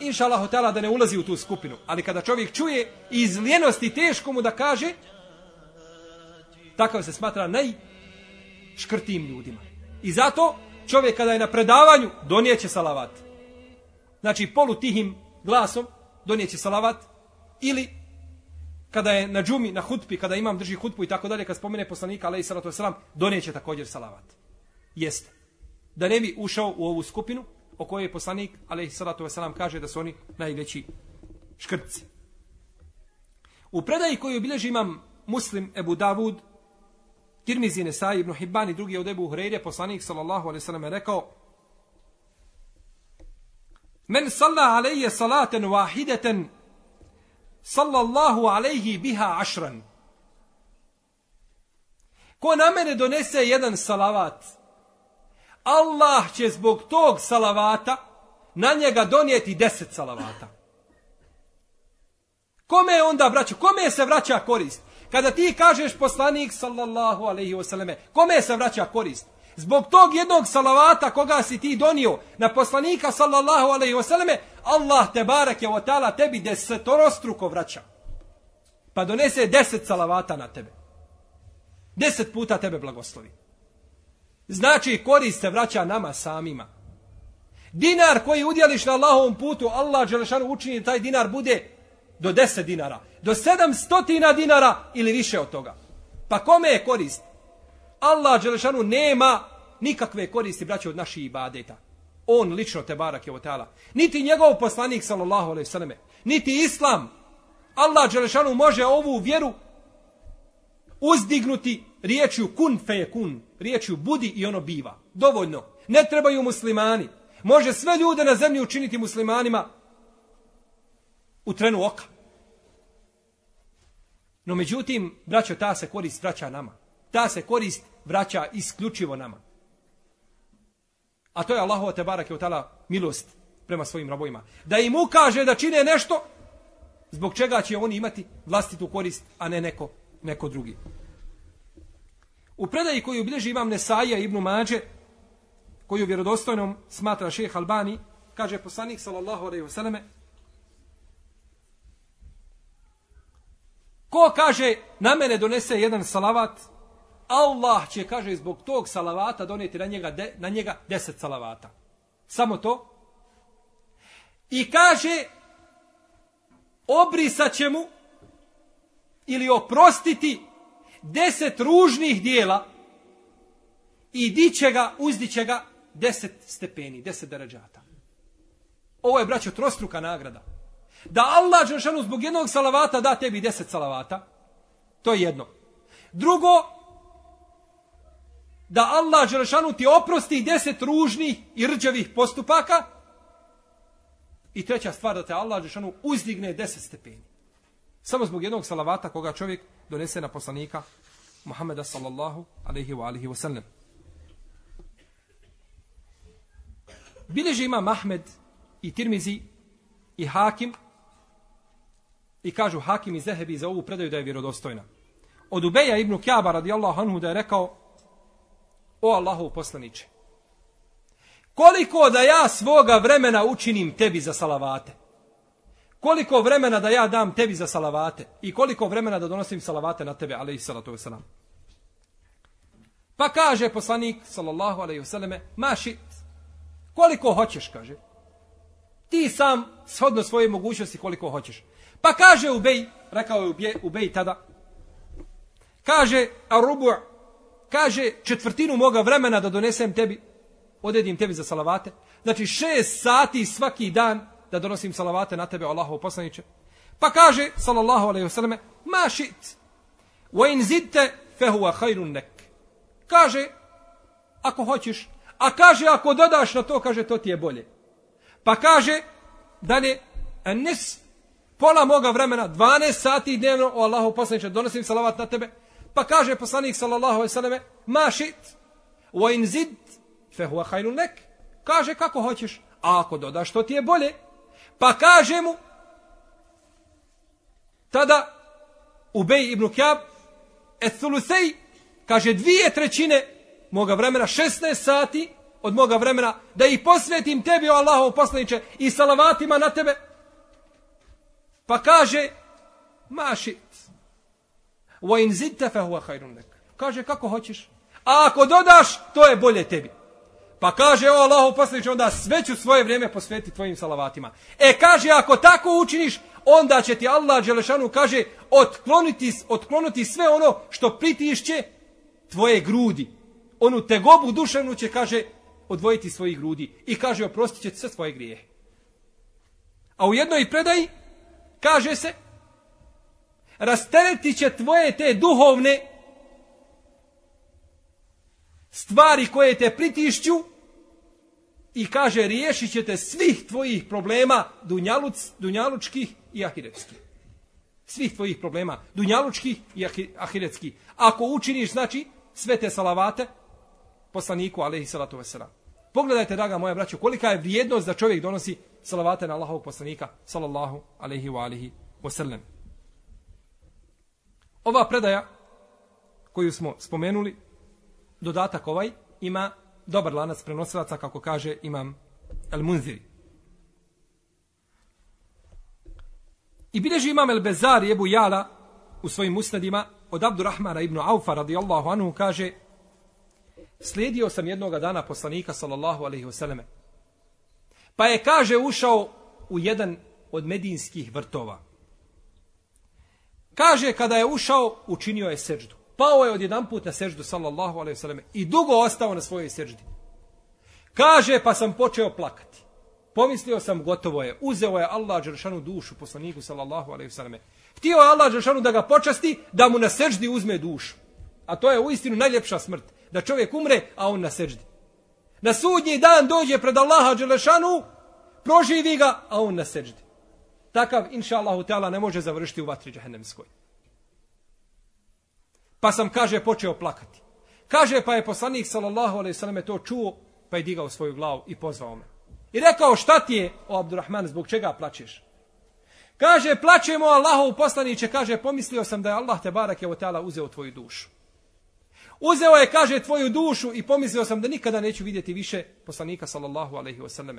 inša Allah hotela da ne ulazi u tu skupinu. Ali kada čovjek čuje iz ljenosti teško mu da kaže, takav se smatra najškrtijim ljudima. I zato čovjek kada je na predavanju, donijeće salavat. Znači polutihim glasom, donijeće salavat ili kada je na džumi, na hutbi, kada imam drži hutbu i tako dalje, kad spomene poslanika, alaih salatu wasalam, donijeće također salavat. Jeste. Da ne bi ušao u ovu skupinu o kojoj je poslanik, alaih salatu wasalam, kaže da su oni najveći škrtci. U predaji koju obilježi imam muslim Ebu Davud, Tirmizi Nesaj ibn Hibban i drugi od Ebu Hureyre, poslanik sallallahu alaihi sallam je rekao Men salla alaihi salaten wahideten, sallallahu alaihi biha ašran. Ko na mene donese jedan salavat, Allah će zbog tog salavata na njega donijeti deset salavata. Kome je onda vraća? Kome se vraća korist? Kada ti kažeš poslanik sallallahu alejhi ve selleme, kome se vraća korist? Zbog tog jednog salavata koga si ti donio na poslanika sallallahu alaihi wasallame, Allah te barek je otala tebi desetorostruko vraća. Pa donese deset salavata na tebe. Deset puta tebe blagoslovi. Znači korist se vraća nama samima. Dinar koji udjeliš na Allahovom putu, Allah Đelešanu učini taj dinar bude do 10 dinara, do 700 dinara ili više od toga. Pa kome je korist? Allah Đelešanu nema nikakve koristi, braće, od naših ibadeta. On lično te barak je otala. Niti njegov poslanik, sallallahu alaihi sallame, niti islam. Allah Đelešanu može ovu vjeru uzdignuti riječju kun fe kun, riječju budi i ono biva. Dovoljno. Ne trebaju muslimani. Može sve ljude na zemlji učiniti muslimanima u trenu oka. No međutim, braćo, ta se korist vraća nama. Ta se korist vraća isključivo nama. A to je Allahova te barake utala milost prema svojim robojima. Da im ukaže da čine nešto zbog čega će oni imati vlastitu korist, a ne neko, neko drugi. U predaji koju obilježi imam Nesaija ibn Mađe, koju vjerodostojnom smatra šeheh Albani, kaže poslanik sallallahu alaihi wasallam, ko kaže na mene donese jedan salavat, Allah će, kaže, zbog tog salavata doneti na njega, de, na njega deset salavata. Samo to. I kaže, obrisat će mu ili oprostiti deset ružnih dijela i diće ga, uzdiće ga deset stepeni, deset deređata. Ovo je, braćo, trostruka nagrada. Da Allah Đeršanu zbog jednog salavata da tebi deset salavata, to je jedno. Drugo, da Allah Đeršanu ti oprosti deset ružnih i rđavih postupaka. I treća stvar, da te Allah Đeršanu uzdigne deset stepeni. Samo zbog jednog salavata koga čovjek donese na poslanika Muhammeda sallallahu alaihi wa alihi wa sallam. Bileže ima Mahmed i Tirmizi i Hakim i kažu Hakim i Zehebi za ovu predaju da je vjerodostojna. Od Ubeja ibn Kjaba radijallahu anhu da je rekao o Allahov poslaniče koliko da ja svoga vremena učinim tebi za salavate koliko vremena da ja dam tebi za salavate i koliko vremena da donosim salavate na tebe, alaihi salatu wasalam. Pa kaže poslanik, sallallahu alaihi wasallame, maši, koliko hoćeš, kaže. Ti sam, shodno svoje mogućnosti, koliko hoćeš. Pa kaže Ubej, rekao je Ubej, Ubej tada, kaže, a rubu, kaže, četvrtinu moga vremena da donesem tebi, odedim tebi za salavate. Znači, šest sati svaki dan, da donosim salavate na tebe, Allahov poslaniče. Pa kaže, sallallahu alaihi vseleme, ma šit, wa in zidte, fehuva hajrun nek. Kaže, ako hoćeš, a kaže, ako dodaš na to, kaže, to ti je bolje. Pa kaže, dalje, nis, pola moga vremena, 12 sati dnevno, o Allahov poslaniče, donosim salavat na tebe. Pa kaže poslanik, sallallahu alaihi vseleme, ma šit, wa in zid, fehuva hajrun nek. Kaže, kako hoćeš, a ako dodaš, to ti je bolje. Pa kaže mu, tada Ubej ibn Kjab, Ethulusej, kaže dvije trećine moga vremena, 16 sati od moga vremena, da ih posvetim tebi, o Allahov poslaniče, i salavatima na tebe. Pa kaže, mašit, wa in zidte fe huwa hajrun lak. Kaže, kako hoćeš? A ako dodaš, to je bolje tebi. Pa kaže, o Allahu poslaniče, onda sve ću svoje vrijeme posvetiti tvojim salavatima. E, kaže, ako tako učiniš, onda će ti Allah Đelešanu, kaže, otkloniti, otkloniti sve ono što pritišće tvoje grudi. Onu tegobu duševnu će, kaže, odvojiti svojih grudi. I kaže, oprostit će sve svoje grijehe. A u jednoj predaji, kaže se, rastereti će tvoje te duhovne stvari koje te pritišću i kaže riješit ćete svih tvojih problema dunjaluc, dunjalučkih i ahiretskih. Svih tvojih problema dunjalučkih i ahiretskih. Ako učiniš, znači, sve te salavate poslaniku, alaihi salatu wasalam. Pogledajte, draga moja braćo, kolika je vrijednost da čovjek donosi salavate na Allahovog poslanika, sallallahu alaihi wa alihi wasallam. Ova predaja koju smo spomenuli, dodatak ovaj, ima dobar lanac prenosilaca, kako kaže imam El Munziri. I bileži imam El Bezari jebu Jala u svojim usnadima od Abdurrahmana ibn Aufa radijallahu anhu kaže slijedio sam jednoga dana poslanika sallallahu alaihi vseleme. pa je kaže ušao u jedan od medinskih vrtova Kaže, kada je ušao, učinio je seđdu. Pao je od jedan put na seždu, sallallahu alaihi wasallam, i dugo ostao na svojoj seždi. Kaže, pa sam počeo plakati. Pomislio sam, gotovo je. Uzeo je Allah Đeršanu dušu poslaniku, sallallahu alaihi wasallam. Htio je Allah Đeršanu da ga počasti, da mu na seždi uzme dušu. A to je uistinu najljepša smrt. Da čovjek umre, a on na seždi. Na sudnji dan dođe pred Allaha Đelešanu, proživi ga, a on na seždi. Takav, inša Allahu Teala, ne može završiti u vatri džahennemskoj. Pa sam, kaže, počeo plakati. Kaže, pa je poslanik, sallallahu alaihi sallam, to čuo, pa je digao svoju glavu i pozvao me. I rekao, šta ti je, o Abdurrahman, zbog čega plačeš? Kaže, plaćemo Allahov poslaniće, kaže, pomislio sam da je Allah te barak je o uzeo tvoju dušu. Uzeo je, kaže, tvoju dušu i pomislio sam da nikada neću vidjeti više poslanika, sallallahu alaihi wasallam.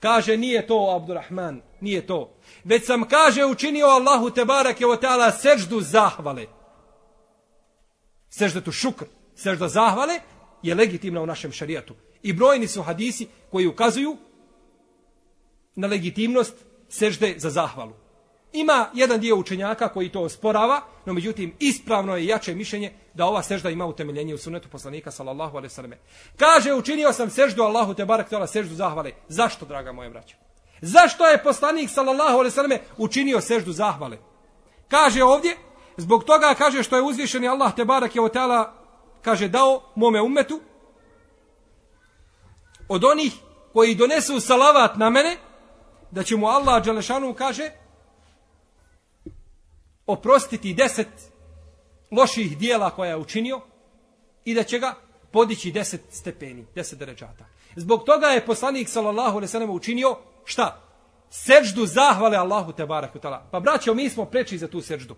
Kaže, nije to, Abdurrahman, nije to. Već sam, kaže, učinio Allahu te barak je o seždu zahvale. Sežda tu šukr, sežda zahvale je legitimna u našem šarijatu. I brojni su hadisi koji ukazuju na legitimnost sežde za zahvalu. Ima jedan dio učenjaka koji to osporava, no međutim ispravno je jače mišljenje da ova sežda ima utemeljenje u sunetu poslanika sallallahu alejhi ve selleme. Kaže učinio sam seždu Allahu te barek tela seždu zahvale. Zašto draga moja braćo? Zašto je poslanik sallallahu alejhi ve selleme učinio seždu zahvale? Kaže ovdje zbog toga kaže što je uzvišeni Allah te barak je tela kaže dao mome umetu od onih koji donesu salavat na mene da će mu Allah Đelešanu kaže oprostiti deset loših dijela koja je učinio i da će ga podići deset stepeni, deset deređata. Zbog toga je poslanik sallallahu alaihi sallam učinio šta? Seđdu zahvale Allahu te barak Pa braćo, mi smo preči za tu seđdu.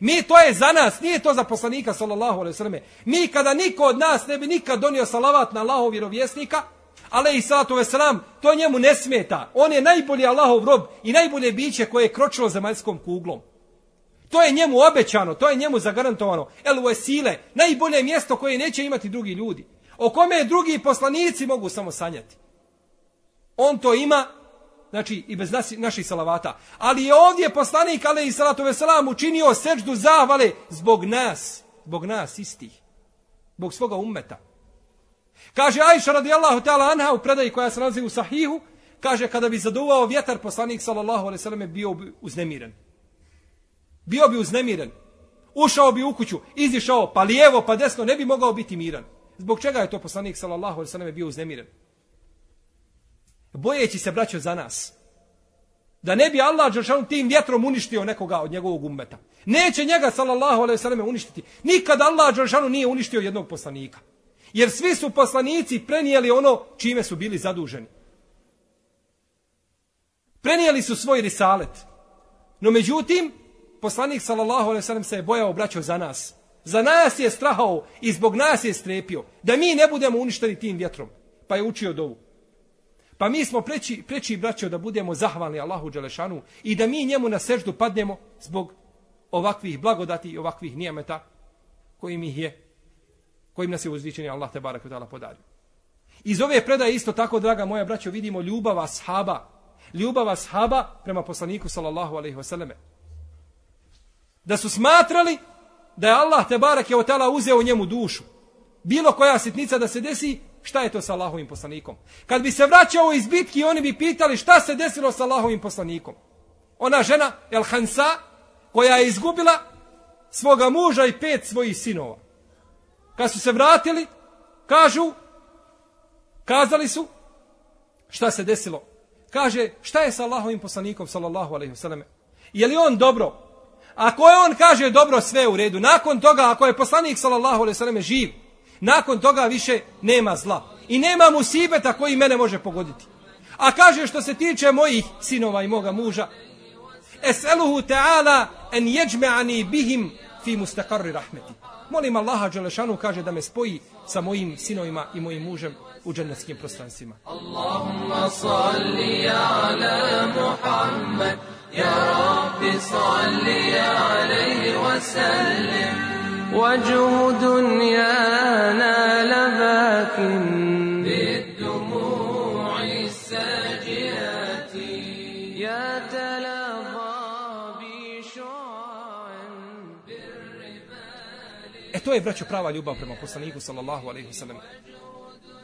Mi to je za nas, nije to za poslanika sallallahu alaihi sallam. Mi kada niko od nas ne bi nikad donio salavat na Allahov vjerovjesnika, ali i salatu veselam, to njemu ne smeta. On je najbolji Allahov rob i najbolje biće koje je kročilo zemaljskom kuglom. To je njemu obećano, to je njemu zagarantovano. El u sile, najbolje mjesto koje neće imati drugi ljudi. O kome drugi poslanici mogu samo sanjati. On to ima, znači i bez nasi, naših salavata. Ali je ovdje poslanik, ale i salatu veselam, učinio seđdu zahvale zbog nas, zbog nas istih. Zbog svoga ummeta. Kaže Ajša radijallahu ta'ala anha u predaji koja se nalazi u sahihu, kaže kada bi zaduvao vjetar poslanik sallallahu alaihi sallam bio uznemiren. Bio bi uznemiren. Ušao bi u kuću, izišao pa lijevo pa desno, ne bi mogao biti miran. Zbog čega je to poslanik sallallahu alejhi ve selleme bio uznemiren? Bojeći se braćo za nas. Da ne bi Allah dželle tim vjetrom uništio nekoga od njegovog ummeta. Neće njega sallallahu alejhi ve uništiti. Nikad Allah dželle nije uništio jednog poslanika. Jer svi su poslanici prenijeli ono čime su bili zaduženi. Prenijeli su svoj risalet. No međutim, poslanik sallallahu alejhi ve sellem se je bojao braćo za nas. Za nas je strahao i zbog nas je strepio da mi ne budemo uništeni tim vjetrom. Pa je učio dovu. Pa mi smo preći, preći braćo da budemo zahvalni Allahu dželešanu i da mi njemu na seždu padnemo zbog ovakvih blagodati i ovakvih nijemeta kojim ih je kojim nas je uzvičeni Allah te barak taala podario. Iz ove predaje isto tako draga moja braćo vidimo ljubav ashaba, ljubav ashaba prema poslaniku sallallahu alejhi ve selleme da su smatrali da je Allah te barak je otala uzeo njemu dušu. Bilo koja sitnica da se desi, šta je to sa Allahovim poslanikom? Kad bi se vraćao iz bitki, oni bi pitali šta se desilo sa Allahovim poslanikom. Ona žena, El Hansa, koja je izgubila svoga muža i pet svojih sinova. Kad su se vratili, kažu, kazali su, šta se desilo? Kaže, šta je sa Allahovim poslanikom, sallallahu alaihi vseleme? Je li on dobro? Ako je on kaže dobro sve u redu, nakon toga ako je poslanik sallallahu alejhi ve selleme živ, Nakon toga više nema zla. I nema musibeta koji mene može pogoditi. A kaže što se tiče mojih sinova i moga muža, Eseluhu ta'ala en jeđme'ani bihim fi mustakarri rahmeti. Molim Allaha Đelešanu kaže da me spoji sa mojim sinovima i mojim mužem u džennetskim prostancima. Allahumma salli ala Muhammed, ya Rabbi salli alaihi wa sallim. وجه دنيانا لباك بالدموع الساجئات يا تلظى بشعاع E to je, braćo, prava ljubav prema poslaniku, sallallahu alaihi wasallam.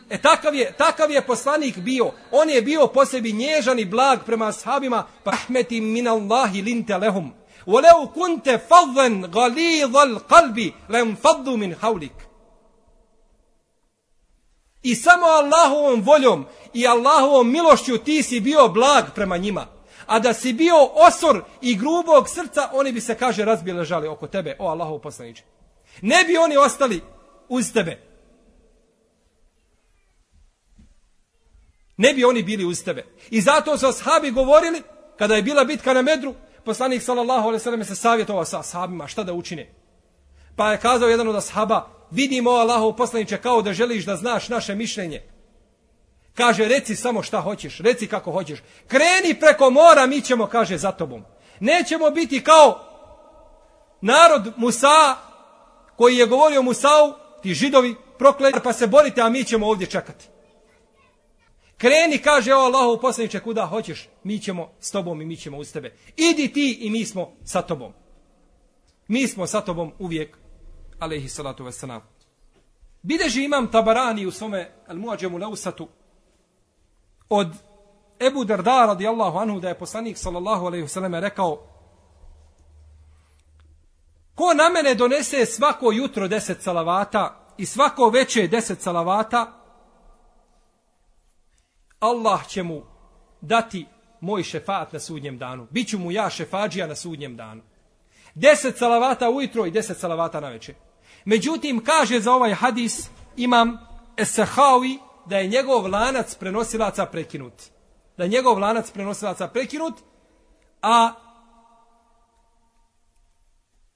E takav je, takav je poslanik bio. On je bio po sebi nježan i blag prema ashabima. Pa rahmeti min Allahi linte lehum. وَلَوْ كُنْتَ fadhan غَلِيظَ الْقَلْبِ lem faddu min haulik. I samo Allahovom voljom i Allahovom milošću ti si bio blag prema njima. A da si bio osor i grubog srca, oni bi se, kaže, razbiležali oko tebe, o Allahov poslaniče. Ne bi oni ostali uz tebe. Ne bi oni bili uz tebe. I zato su ashabi govorili, kada je bila bitka na Medru, poslanik sallallahu alaihi sallam se savjetovao sa ashabima šta da učine. Pa je kazao jedan od ashaba, vidimo Allahov poslaniče kao da želiš da znaš naše mišljenje. Kaže, reci samo šta hoćeš, reci kako hoćeš. Kreni preko mora, mi ćemo, kaže, za tobom. Nećemo biti kao narod Musa, koji je govorio Musau, ti židovi, prokleti, pa se borite, a mi ćemo ovdje čekati. Kreni, kaže, o Allahu poslaniče, kuda hoćeš, mi ćemo s tobom i mi ćemo uz tebe. Idi ti i mi smo sa tobom. Mi smo sa tobom uvijek, alaihi salatu wasalam. Bideži imam tabarani u svome al-muađemu lausatu od Ebu Darda radijallahu anhu da je poslanik sallallahu alaihi wasalam rekao ko na mene donese svako jutro deset salavata i svako veće deset salavata Allah će mu dati moj šefat na sudnjem danu. Biću mu ja šefađija na sudnjem danu. Deset salavata ujutro i deset salavata na večer. Međutim, kaže za ovaj hadis, imam Esahawi, da je njegov lanac prenosilaca prekinut. Da je njegov lanac prenosilaca prekinut, a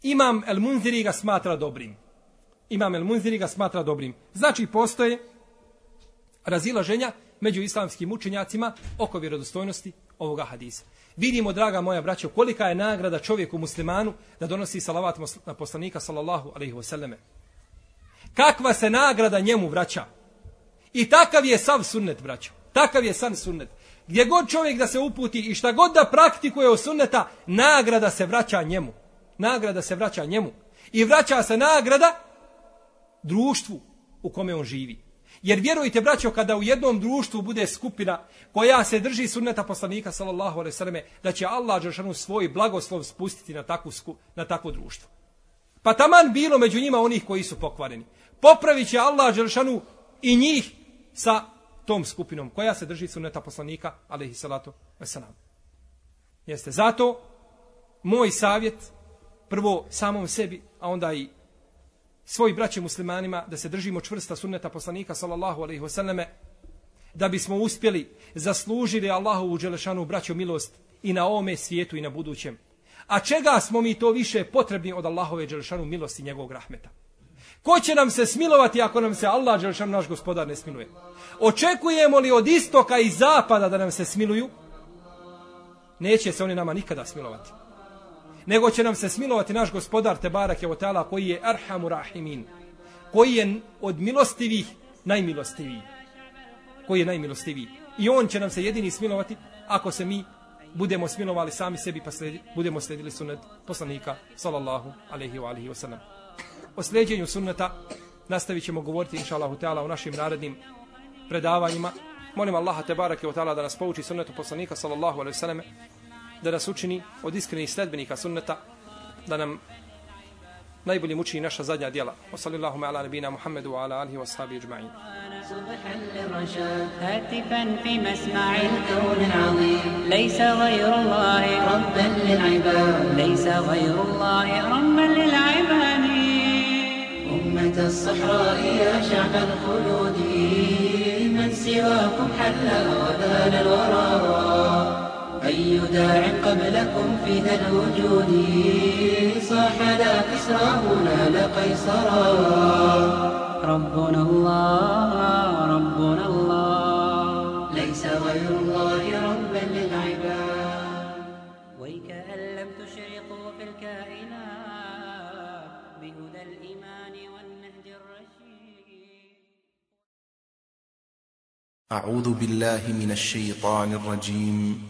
imam El Munziri ga smatra dobrim. Imam El Munziri ga smatra dobrim. Znači, postoje razilaženja među islamskim učenjacima oko vjerodostojnosti ovoga hadisa. Vidimo, draga moja braćo, kolika je nagrada čovjeku muslimanu da donosi salavat na poslanika sallallahu alaihi wasallame. Kakva se nagrada njemu vraća. I takav je sav sunnet, braćo. Takav je sam sunnet. Gdje god čovjek da se uputi i šta god da praktikuje o sunneta, nagrada se vraća njemu. Nagrada se vraća njemu. I vraća se nagrada društvu u kome on živi. Jer vjerujte, braćo, kada u jednom društvu bude skupina koja se drži sunneta poslanika, sallallahu alaihi sallam, da će Allah Đeršanu svoj blagoslov spustiti na takvu, na takvo društvo. Pa taman bilo među njima onih koji su pokvareni. Popravit će Allah Đeršanu i njih sa tom skupinom koja se drži sunneta poslanika, alaihi salatu wasalam. Jeste, zato moj savjet, prvo samom sebi, a onda i svojim braćim muslimanima da se držimo čvrsta sunneta poslanika sallallahu alejhi ve selleme da bismo uspjeli zaslužili Allahovu dželešanu braćo milost i na ovome svijetu i na budućem. A čega smo mi to više potrebni od Allahove dželešanu milosti i njegovog rahmeta? Ko će nam se smilovati ako nam se Allah dželešanu naš gospodar ne smiluje? Očekujemo li od istoka i zapada da nam se smiluju? Neće se oni nama nikada smilovati nego će nam se smilovati naš gospodar Tebarak je koji je Arhamu Rahimin, koji je od milostivih najmilostiviji. Koji je najmilostiviji. I on će nam se jedini smilovati ako se mi budemo smilovali sami sebi pa sledi, budemo sledili sunnet poslanika sallallahu alaihi wa alaihi wa sallam. O sleđenju sunneta nastavit ćemo govoriti inša Allahu Teala u našim narednim predavanjima. Molim Allaha Tebarak je Teala da nas pouči sunnetu poslanika sallallahu alaihi wa sallam da nas učini od iskrenih sledbenika sunneta, da nam najbolje muči naša zadnja djela. Wa sallallahu ala nabina Muhammedu ala alihi wa sahabi ajma'in. هاتفا الصحراء يا شعب الخلود من سواكم حل وذال الورى أي داع قبلكم في ذا الوجود؟ صاح لا كسرى هنا لقيصرا ربنا الله ربنا الله. ليس غير الله ربا للعباد ويكأن لم تشرقوا في الكائنات بهدى الإيمان والنهج الرشيد. أعوذ بالله من الشيطان الرجيم.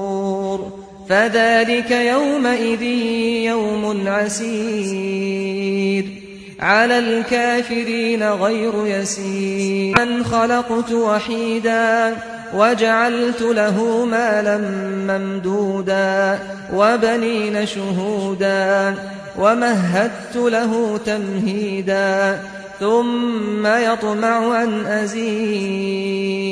فذلك يومئذ يوم عسير. على الكافرين غير يسير. من خلقت وحيدا وجعلت له مالا ممدودا وبنين شهودا ومهدت له تمهيدا ثم يطمع أن أزيد.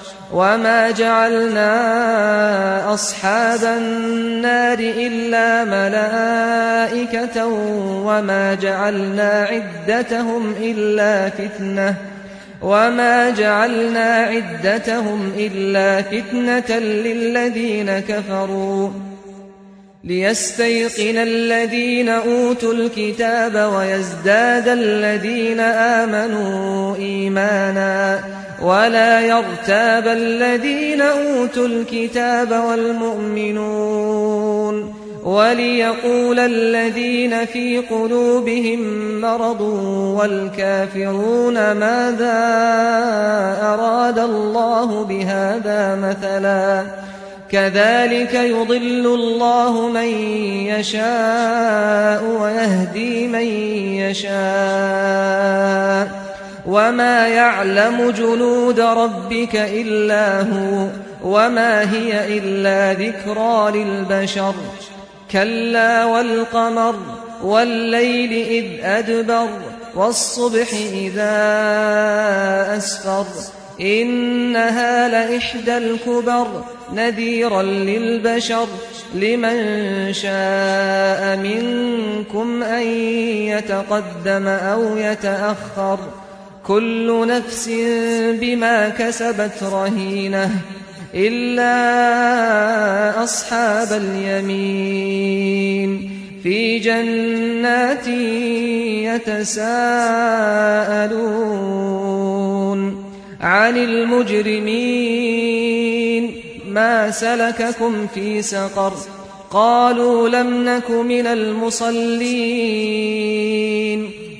وما جعلنا أصحاب النار إلا ملائكة وما جعلنا عدتهم إلا فتنة وما جعلنا عدتهم إلا فتنة للذين كفروا ليستيقن الذين أوتوا الكتاب ويزداد الذين آمنوا إيمانا ولا يرتاب الذين أوتوا الكتاب والمؤمنون وليقول الذين في قلوبهم مرض والكافرون ماذا أراد الله بهذا مثلاً كذلك يضل الله من يشاء ويهدي من يشاء وما يعلم جنود ربك إلا هو وما هي إلا ذكرى للبشر كلا والقمر والليل إذ أدبر والصبح إذا أسفر إنها لإحدى الكبر نذيرا للبشر لمن شاء منكم أن يتقدم أو يتأخر كل نفس بما كسبت رهينة إلا أصحاب اليمين في جنات يتساءلون عن المجرمين ما سلككم في سقر قالوا لم نك من المصلين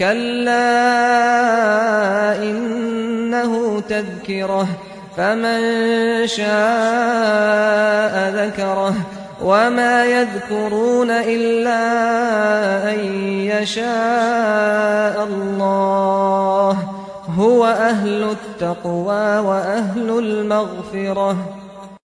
كلا إنه تذكره فمن شاء ذكره وما يذكرون إلا أن يشاء الله هو أهل التقوى وأهل المغفرة